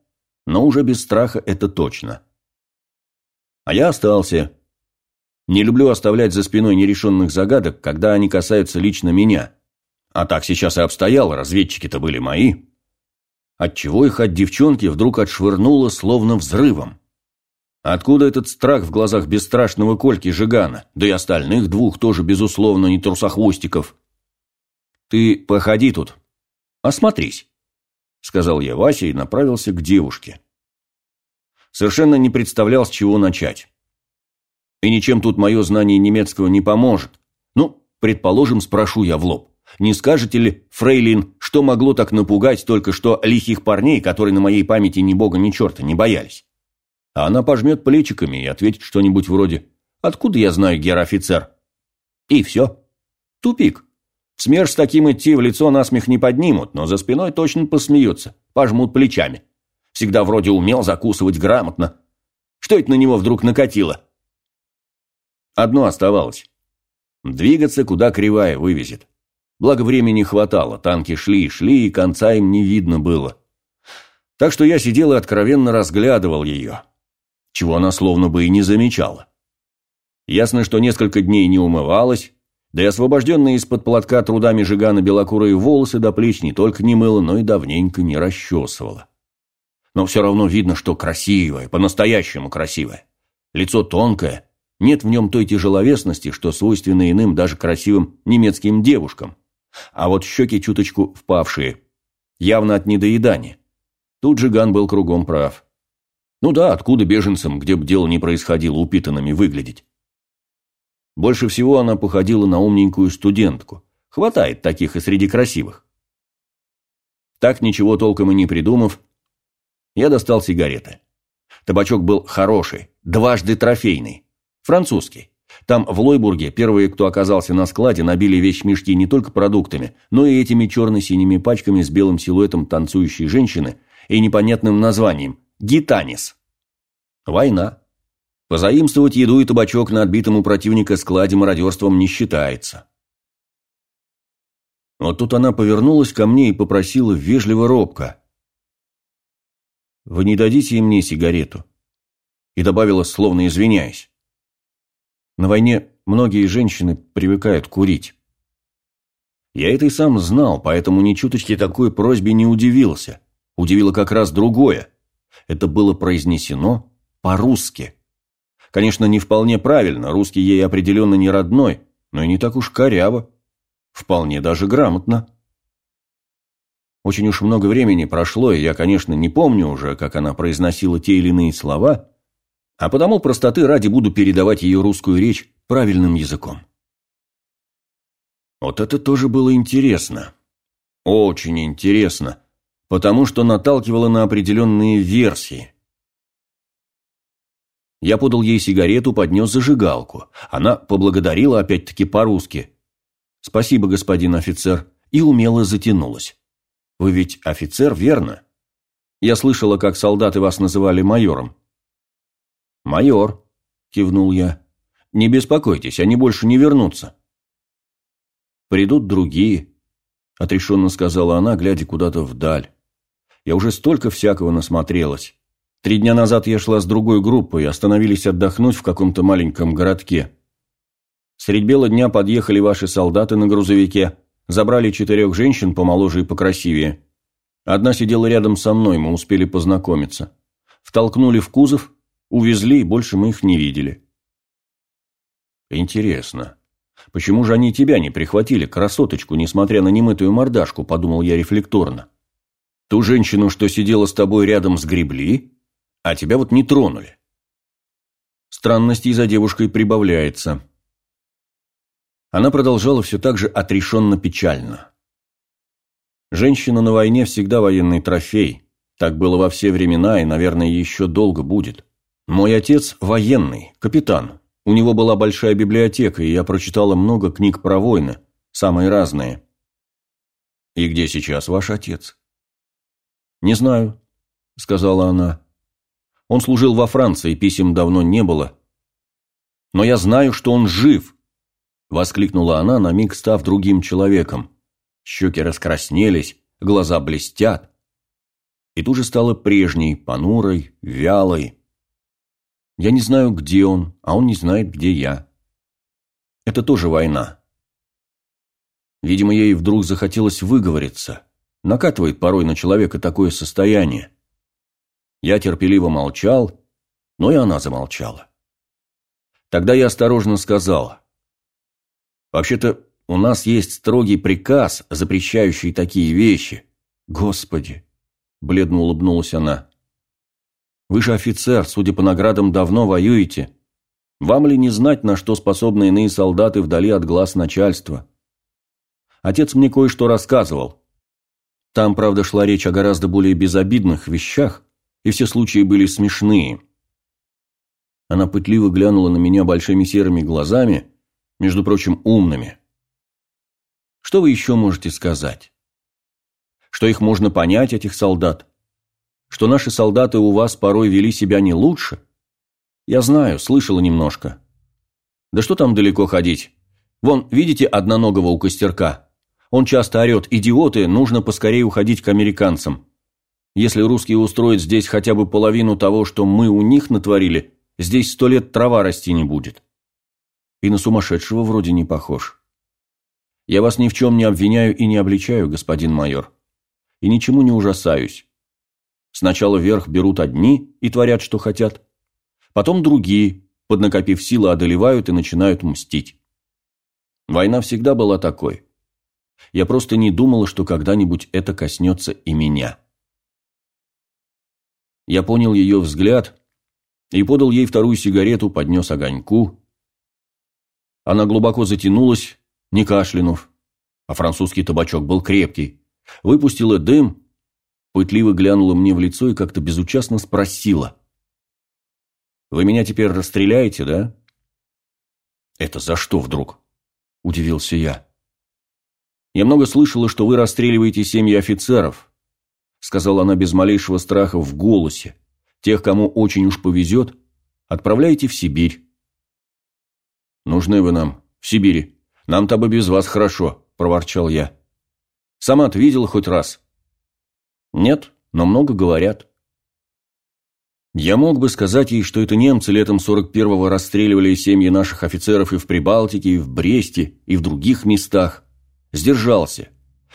но уже без страха это точно. А я остался, не люблю оставлять за спиной нерешенных загадок, когда они касаются лично меня. А так сейчас и обстояло, разведчики-то были мои. Отчего их от девчонки вдруг отшвырнуло словно взрывом? Откуда этот страх в глазах бесстрашного Кольки Жигана, да и остальных двух тоже, безусловно, не трусохвостиков? «Ты походи тут, осмотрись», — сказал я Васе и направился к девушке. Совершенно не представлял, с чего начать. И ничем тут мое знание немецкого не поможет. Ну, предположим, спрошу я в лоб. Не скажете ли, фрейлин, что могло так напугать только что лихих парней, которые на моей памяти ни бога, ни черта не боялись? А она пожмет плечиками и ответит что-нибудь вроде «Откуда я знаю, гер-офицер?» И все. Тупик. СМЕРШ с таким идти в лицо насмех не поднимут, но за спиной точно посмеются, пожмут плечами. Всегда вроде умел закусывать грамотно. Что это на него вдруг накатило? Одно оставалось. Двигаться, куда кривая вывезет. Благо времени хватало, танки шли и шли, и конца им не видно было. Так что я сидел и откровенно разглядывал ее, чего она словно бы и не замечала. Ясно, что несколько дней не умывалась, да и освобожденные из-под платка трудами Жигана белокурые волосы до плеч не только не мыла, но и давненько не расчесывала. Но все равно видно, что красивая, по-настоящему красивая. Лицо тонкое, нет в нем той тяжеловесности, что свойственно иным, даже красивым немецким девушкам. А вот щеки чуточку впавшие. Явно от недоедания. Тут же Ган был кругом прав. Ну да, откуда беженцам, где бы дело не происходило, упитанными выглядеть? Больше всего она походила на умненькую студентку. Хватает таких и среди красивых. Так, ничего толком и не придумав, я достал сигареты. Табачок был хороший, дважды трофейный. Французский. Там, в Лойбурге, первые, кто оказался на складе, набили вещмешки не только продуктами, но и этими черно-синими пачками с белым силуэтом танцующей женщины и непонятным названием «Гитанис». Война. Позаимствовать еду и табачок на отбитом у противника складе мародерством не считается. Вот тут она повернулась ко мне и попросила вежливо робко. «Вы не дадите мне сигарету?» И добавила, словно извиняясь. На войне многие женщины привыкают курить. Я это и сам знал, поэтому ни чуточки такой просьбе не удивился. Удивило как раз другое. Это было произнесено по-русски. Конечно, не вполне правильно, русский ей определенно не родной, но и не так уж коряво. Вполне даже грамотно. Очень уж много времени прошло, и я, конечно, не помню уже, как она произносила те или иные слова, а потому простоты ради буду передавать ее русскую речь правильным языком. Вот это тоже было интересно. Очень интересно, потому что наталкивало на определенные версии. Я подал ей сигарету, поднес зажигалку. Она поблагодарила опять-таки по-русски. «Спасибо, господин офицер», и умело затянулась. «Вы ведь офицер, верно? Я слышала, как солдаты вас называли майором». «Майор», – кивнул я. «Не беспокойтесь, они больше не вернутся». «Придут другие», – отрешенно сказала она, глядя куда-то вдаль. «Я уже столько всякого насмотрелась. Три дня назад я шла с другой группой, остановились отдохнуть в каком-то маленьком городке. Средь бела дня подъехали ваши солдаты на грузовике, забрали четырех женщин помоложе и покрасивее. Одна сидела рядом со мной, мы успели познакомиться. Втолкнули в кузов, увезли, и больше мы их не видели. Интересно, почему же они тебя не прихватили, красоточку, несмотря на немытую мордашку, подумал я рефлекторно. Ту женщину, что сидела с тобой рядом, сгребли, а тебя вот не тронули. Странностей за девушкой прибавляется. Она продолжала все так же отрешенно печально. Женщина на войне всегда военный трофей. Так было во все времена и, наверное, еще долго будет. Мой отец военный, капитан. У него была большая библиотека, и я прочитала много книг про войны, самые разные. И где сейчас ваш отец? Не знаю, сказала она. Он служил во Франции, писем давно не было. Но я знаю, что он жив!» Воскликнула она, на миг став другим человеком. Щеки раскраснелись, глаза блестят. И тут же стала прежней, понурой, вялой. Я не знаю, где он, а он не знает, где я. Это тоже война. Видимо, ей вдруг захотелось выговориться. Накатывает порой на человека такое состояние. Я терпеливо молчал, но и она замолчала. Тогда я осторожно сказал. «Вообще-то у нас есть строгий приказ, запрещающий такие вещи. Господи!» Бледно улыбнулась она. «Вы же офицер, судя по наградам, давно воюете. Вам ли не знать, на что способны иные солдаты вдали от глаз начальства? Отец мне кое-что рассказывал. Там, правда, шла речь о гораздо более безобидных вещах, и все случаи были смешные. Она пытливо глянула на меня большими серыми глазами, между прочим, умными. Что вы еще можете сказать? Что их можно понять, этих солдат? Что наши солдаты у вас порой вели себя не лучше? Я знаю, слышала немножко. Да что там далеко ходить? Вон, видите одноногого у костерка? Он часто орет, идиоты, нужно поскорее уходить к американцам. Если русские устроят здесь хотя бы половину того, что мы у них натворили, здесь сто лет трава расти не будет. И на сумасшедшего вроде не похож. Я вас ни в чем не обвиняю и не обличаю, господин майор. И ничему не ужасаюсь. Сначала вверх берут одни и творят, что хотят. Потом другие, поднакопив силы, одолевают и начинают мстить. Война всегда была такой. Я просто не думала, что когда-нибудь это коснется и меня. Я понял ее взгляд и подал ей вторую сигарету, поднес огоньку. Она глубоко затянулась, не кашлянув, а французский табачок был крепкий. Выпустила дым, пытливо глянула мне в лицо и как-то безучастно спросила. «Вы меня теперь расстреляете, да?» «Это за что вдруг?» – удивился я. «Я много слышала, что вы расстреливаете семьи офицеров сказала она без малейшего страха в голосе. Тех, кому очень уж повезет, отправляйте в Сибирь. Нужны вы нам, в Сибири. Нам-то бы без вас хорошо, проворчал я. Сама-то видела хоть раз? Нет, но много говорят. Я мог бы сказать ей, что это немцы летом 41-го расстреливали семьи наших офицеров и в Прибалтике, и в Бресте, и в других местах. Сдержался.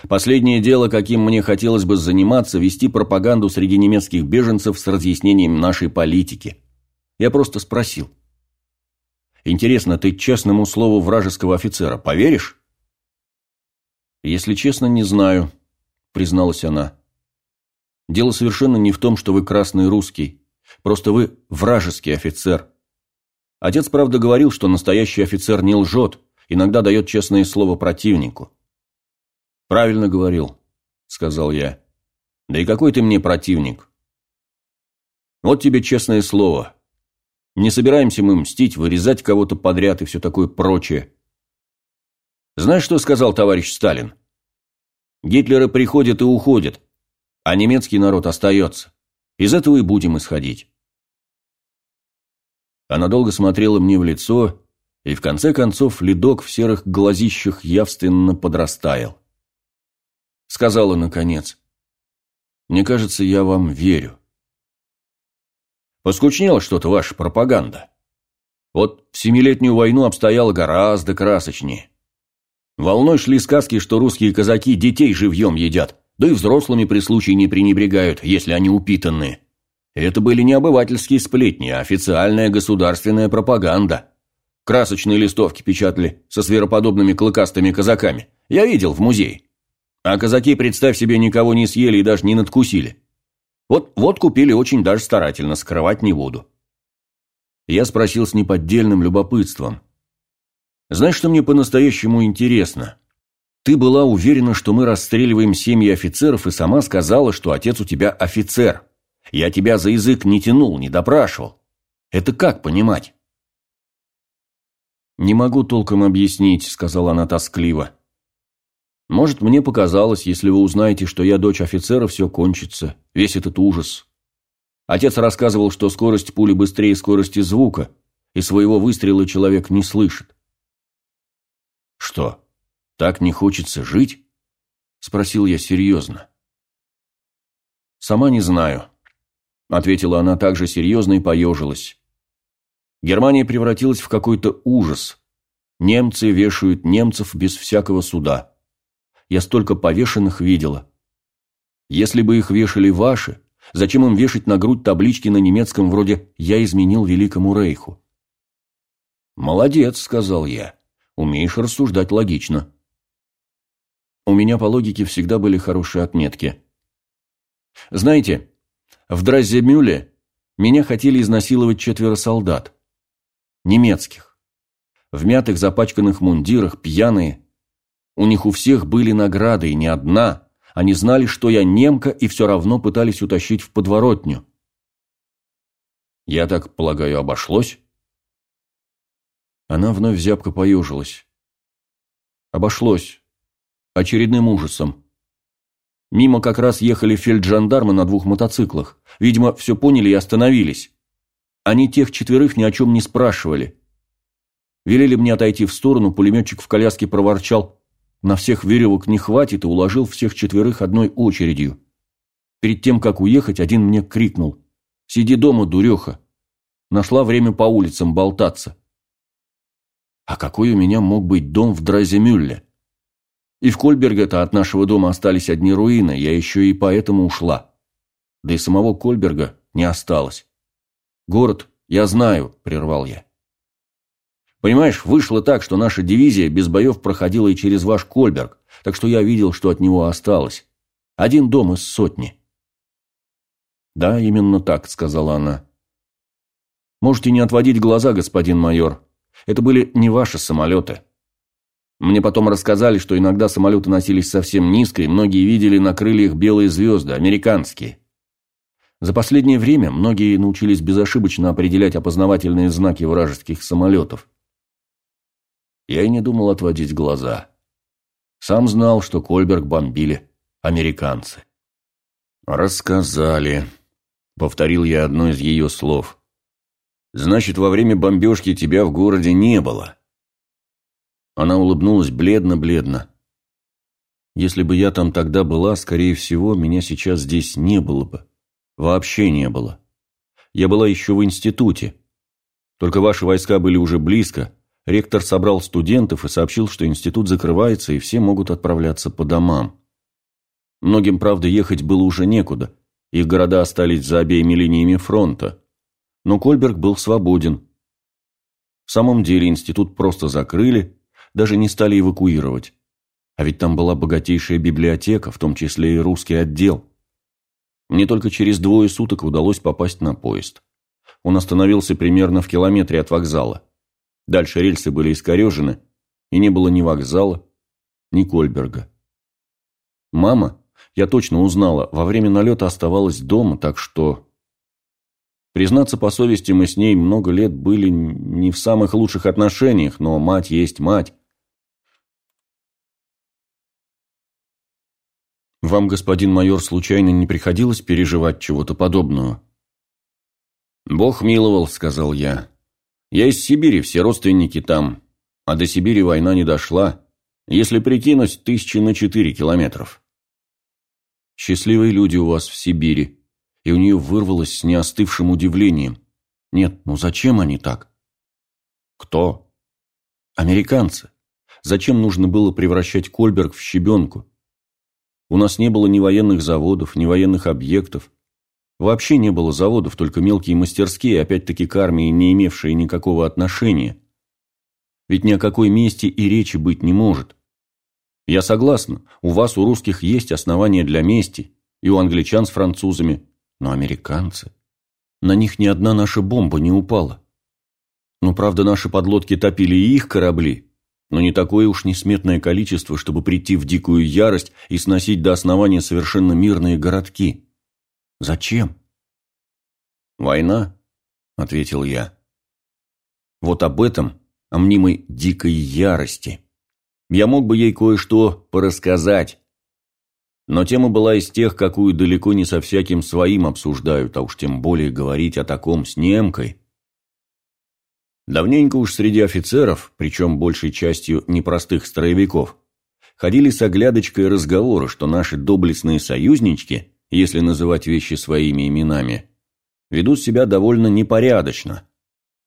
Последнее дело, каким мне хотелось бы заниматься, вести пропаганду среди немецких беженцев с разъяснением нашей политики. Я просто спросил. Интересно, ты честному слову вражеского офицера поверишь? Если честно, не знаю, призналась она. Дело совершенно не в том, что вы красный русский. Просто вы вражеский офицер. Отец, правда, говорил, что настоящий офицер не лжет, иногда дает честное слово противнику. «Правильно говорил», — сказал я. «Да и какой ты мне противник?» «Вот тебе честное слово. Не собираемся мы мстить, вырезать кого-то подряд и все такое прочее. Знаешь, что сказал товарищ Сталин? Гитлеры приходят и уходят, а немецкий народ остается. Из этого и будем исходить. Она долго смотрела мне в лицо, и в конце концов ледок в серых глазищах явственно подрастаял. Сказала наконец, «Мне кажется, я вам верю. Поскучнела что-то ваша пропаганда. Вот в Семилетнюю войну обстояло гораздо красочнее. Волной шли сказки, что русские казаки детей живьем едят, да и взрослыми при случае не пренебрегают, если они упитанные. Это были не обывательские сплетни, а официальная государственная пропаганда. Красочные листовки печатали со свероподобными клыкастыми казаками. Я видел в музее. А казаки, представь себе, никого не съели и даже не надкусили. Вот, вот купили очень даже старательно, скрывать не буду. Я спросил с неподдельным любопытством. Знаешь, что мне по-настоящему интересно? Ты была уверена, что мы расстреливаем семьи офицеров, и сама сказала, что отец у тебя офицер. Я тебя за язык не тянул, не допрашивал. Это как понимать? «Не могу толком объяснить», — сказала она тоскливо. Может, мне показалось, если вы узнаете, что я дочь офицера, все кончится. Весь этот ужас. Отец рассказывал, что скорость пули быстрее скорости звука, и своего выстрела человек не слышит. «Что, так не хочется жить?» – спросил я серьезно. «Сама не знаю», – ответила она также серьезно и поежилась. Германия превратилась в какой-то ужас. Немцы вешают немцев без всякого суда. Я столько повешенных видела. Если бы их вешали ваши, зачем им вешать на грудь таблички на немецком вроде «Я изменил Великому Рейху»? «Молодец», — сказал я. «Умеешь рассуждать логично». У меня по логике всегда были хорошие отметки. Знаете, в Дразземюле меня хотели изнасиловать четверо солдат. Немецких. В мятых запачканных мундирах, пьяные, у них у всех были награды, и не одна. Они знали, что я немка, и все равно пытались утащить в подворотню. Я так полагаю, обошлось? Она вновь зябко поежилась. Обошлось. Очередным ужасом. Мимо как раз ехали фельджандармы на двух мотоциклах. Видимо, все поняли и остановились. Они тех четверых ни о чем не спрашивали. Велели мне отойти в сторону, пулеметчик в коляске проворчал на всех веревок не хватит и уложил всех четверых одной очередью. Перед тем, как уехать, один мне крикнул. «Сиди дома, дуреха!» Нашла время по улицам болтаться. А какой у меня мог быть дом в Драземюлле? И в Кольберге-то от нашего дома остались одни руины, я еще и поэтому ушла. Да и самого Кольберга не осталось. Город, я знаю, прервал я. Понимаешь, вышло так, что наша дивизия без боев проходила и через ваш Кольберг, так что я видел, что от него осталось. Один дом из сотни. «Да, именно так», — сказала она. «Можете не отводить глаза, господин майор. Это были не ваши самолеты. Мне потом рассказали, что иногда самолеты носились совсем низко, и многие видели на крыльях белые звезды, американские. За последнее время многие научились безошибочно определять опознавательные знаки вражеских самолетов. Я и не думал отводить глаза. Сам знал, что Кольберг бомбили американцы. «Рассказали», — повторил я одно из ее слов. «Значит, во время бомбежки тебя в городе не было». Она улыбнулась бледно-бледно. «Если бы я там тогда была, скорее всего, меня сейчас здесь не было бы. Вообще не было. Я была еще в институте. Только ваши войска были уже близко, Ректор собрал студентов и сообщил, что институт закрывается и все могут отправляться по домам. Многим, правда, ехать было уже некуда. Их города остались за обеими линиями фронта. Но Кольберг был свободен. В самом деле институт просто закрыли, даже не стали эвакуировать. А ведь там была богатейшая библиотека, в том числе и русский отдел. Мне только через двое суток удалось попасть на поезд. Он остановился примерно в километре от вокзала. Дальше рельсы были искорежены, и не было ни вокзала, ни Кольберга. Мама, я точно узнала, во время налета оставалась дома, так что... Признаться по совести, мы с ней много лет были не в самых лучших отношениях, но мать есть мать. Вам, господин майор, случайно не приходилось переживать чего-то подобного? Бог миловал, сказал я. Я из Сибири, все родственники там, а до Сибири война не дошла. Если прикинуть, тысячи на четыре километров. Счастливые люди у вас в Сибири. И у нее вырвалось с неостывшим удивлением. Нет, ну зачем они так? Кто? Американцы. Зачем нужно было превращать Кольберг в щебенку? У нас не было ни военных заводов, ни военных объектов. Вообще не было заводов, только мелкие мастерские, опять-таки к армии, не имевшие никакого отношения. Ведь ни о какой месте и речи быть не может. Я согласна, у вас, у русских, есть основания для мести, и у англичан с французами, но американцы... На них ни одна наша бомба не упала. Ну, правда, наши подлодки топили и их корабли, но не такое уж несметное количество, чтобы прийти в дикую ярость и сносить до основания совершенно мирные городки. Зачем? «Война», — ответил я. Вот об этом, о мнимой дикой ярости, я мог бы ей кое-что порассказать. Но тема была из тех, какую далеко не со всяким своим обсуждают, а уж тем более говорить о таком с немкой. Давненько уж среди офицеров, причем большей частью непростых строевиков, ходили с оглядочкой разговоры, что наши доблестные союзнички, если называть вещи своими именами, ведут себя довольно непорядочно,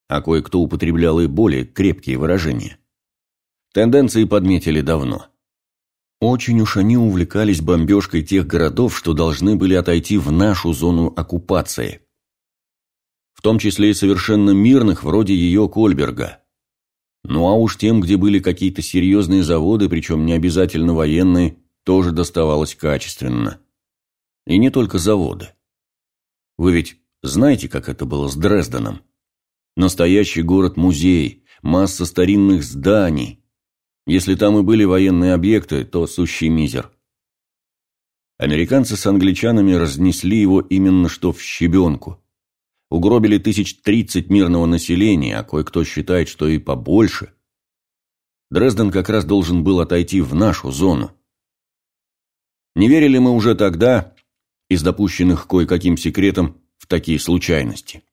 а кое-кто употреблял и более крепкие выражения. Тенденции подметили давно. Очень уж они увлекались бомбежкой тех городов, что должны были отойти в нашу зону оккупации. Том числе и совершенно мирных, вроде ее Кольберга. Ну а уж тем, где были какие-то серьезные заводы, причем не обязательно военные, тоже доставалось качественно. И не только заводы. Вы ведь знаете, как это было с Дрезденом? Настоящий город-музей, масса старинных зданий, если там и были военные объекты, то сущий мизер. Американцы с англичанами разнесли его именно что в щебенку. Угробили тысяч тридцать мирного населения, а кое-кто считает, что и побольше. Дрезден как раз должен был отойти в нашу зону. Не верили мы уже тогда, из допущенных кое-каким секретом, в такие случайности.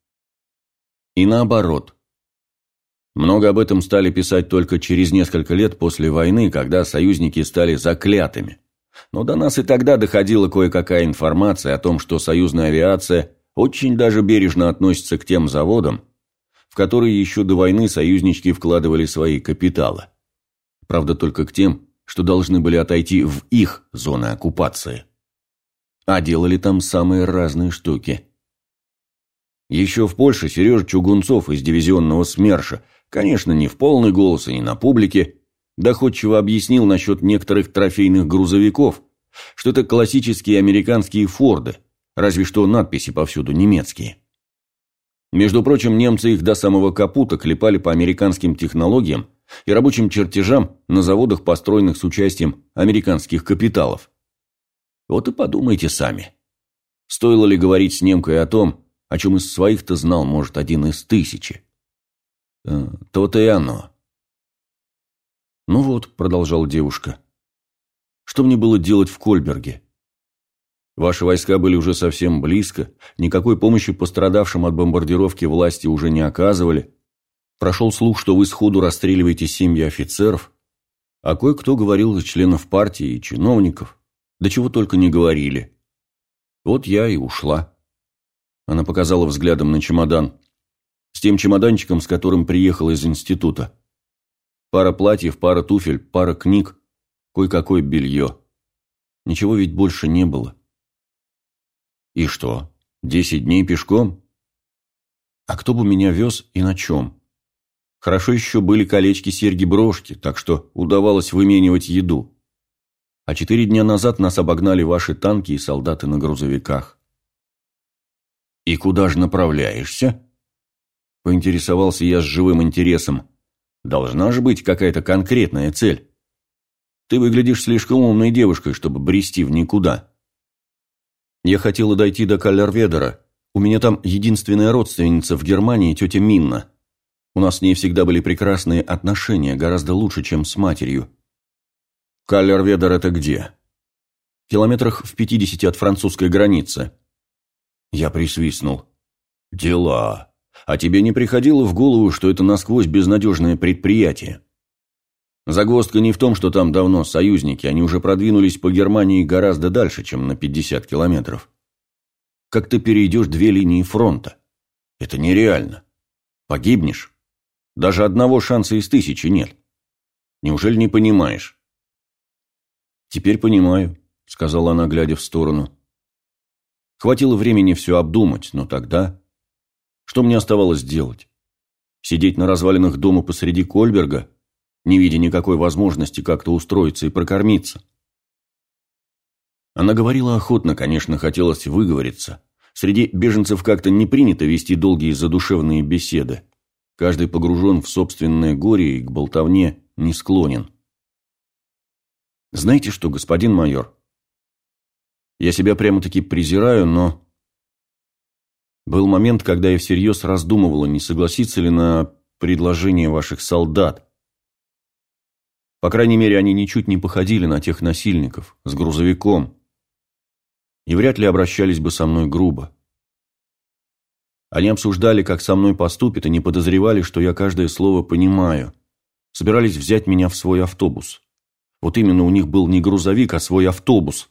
И наоборот – много об этом стали писать только через несколько лет после войны, когда союзники стали заклятыми. Но до нас и тогда доходила кое-какая информация о том, что союзная авиация очень даже бережно относится к тем заводам, в которые еще до войны союзнички вкладывали свои капиталы. Правда, только к тем, что должны были отойти в их зоны оккупации. А делали там самые разные штуки. Еще в Польше Сережа Чугунцов из дивизионного СМЕРШа Конечно, не в полный голос и не на публике. Доходчиво объяснил насчет некоторых трофейных грузовиков, что это классические американские «Форды», разве что надписи повсюду немецкие. Между прочим, немцы их до самого капута клепали по американским технологиям и рабочим чертежам на заводах, построенных с участием американских капиталов. Вот и подумайте сами. Стоило ли говорить с немкой о том, о чем из своих-то знал, может, один из тысячи? Э, то-то и оно. Ну вот, продолжала девушка. Что мне было делать в Кольберге? Ваши войска были уже совсем близко, никакой помощи пострадавшим от бомбардировки власти уже не оказывали. Прошел слух, что вы сходу расстреливаете семьи офицеров, а кое-кто говорил из членов партии и чиновников, да чего только не говорили. Вот я и ушла. Она показала взглядом на чемодан. С тем чемоданчиком, с которым приехал из института. Пара платьев, пара туфель, пара книг, кое-какое белье. Ничего ведь больше не было. И что, десять дней пешком? А кто бы меня вез и на чем? Хорошо еще были колечки, серьги, брошки, так что удавалось выменивать еду. А четыре дня назад нас обогнали ваши танки и солдаты на грузовиках. «И куда же направляешься?» Поинтересовался я с живым интересом. Должна же быть какая-то конкретная цель. Ты выглядишь слишком умной девушкой, чтобы брести в никуда. Я хотела дойти до Каллерведера. У меня там единственная родственница в Германии, тетя Минна. У нас с ней всегда были прекрасные отношения, гораздо лучше, чем с матерью. Каллерведер это где? Километрах в пятидесяти от французской границы. Я присвистнул. Дела. А тебе не приходило в голову, что это насквозь безнадежное предприятие? Загвоздка не в том, что там давно союзники, они уже продвинулись по Германии гораздо дальше, чем на 50 километров. Как ты перейдешь две линии фронта? Это нереально. Погибнешь. Даже одного шанса из тысячи нет. Неужели не понимаешь? Теперь понимаю, сказала она, глядя в сторону. Хватило времени все обдумать, но тогда... Что мне оставалось делать? Сидеть на развалинах дома посреди Кольберга – не видя никакой возможности как-то устроиться и прокормиться. Она говорила охотно, конечно, хотелось выговориться. Среди беженцев как-то не принято вести долгие задушевные беседы. Каждый погружен в собственное горе и к болтовне не склонен. Знаете что, господин майор? Я себя прямо-таки презираю, но... Был момент, когда я всерьез раздумывала, не согласиться ли на предложение ваших солдат. По крайней мере, они ничуть не походили на тех насильников, с грузовиком. И вряд ли обращались бы со мной грубо. Они обсуждали, как со мной поступят, и не подозревали, что я каждое слово понимаю. Собирались взять меня в свой автобус. Вот именно у них был не грузовик, а свой автобус.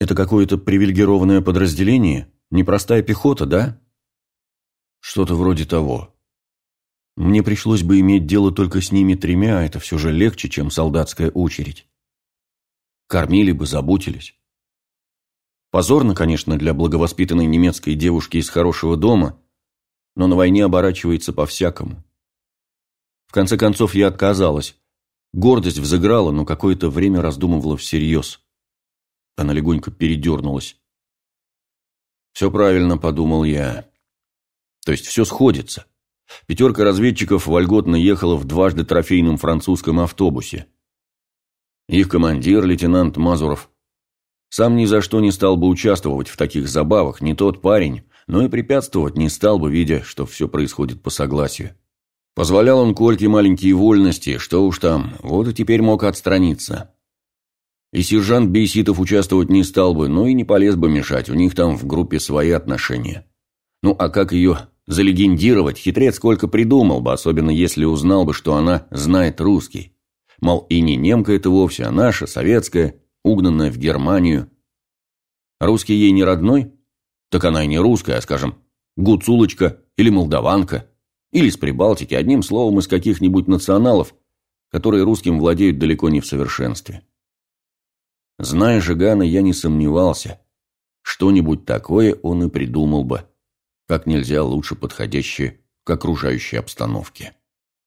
Это какое-то привилегированное подразделение? Непростая пехота, да? Что-то вроде того. Мне пришлось бы иметь дело только с ними тремя, а это все же легче, чем солдатская очередь. Кормили бы, заботились. Позорно, конечно, для благовоспитанной немецкой девушки из хорошего дома, но на войне оборачивается по-всякому. В конце концов, я отказалась. Гордость взыграла, но какое-то время раздумывала всерьез. Она легонько передернулась. «Все правильно», — подумал я. «То есть все сходится». Пятерка разведчиков вольготно ехала в дважды трофейном французском автобусе. Их командир, лейтенант Мазуров, сам ни за что не стал бы участвовать в таких забавах, не тот парень, но и препятствовать не стал бы, видя, что все происходит по согласию. Позволял он Кольке маленькие вольности, что уж там, вот и теперь мог отстраниться. И сержант Бейситов участвовать не стал бы, но и не полез бы мешать, у них там в группе свои отношения. Ну а как ее Залегендировать хитрец сколько придумал бы, особенно если узнал бы, что она знает русский. Мол, и не немка это вовсе, а наша, советская, угнанная в Германию. Русский ей не родной? Так она и не русская, а, скажем, гуцулочка или молдаванка. Или с Прибалтики, одним словом, из каких-нибудь националов, которые русским владеют далеко не в совершенстве. Зная Жигана, я не сомневался. Что-нибудь такое он и придумал бы как нельзя лучше подходящие к окружающей обстановке.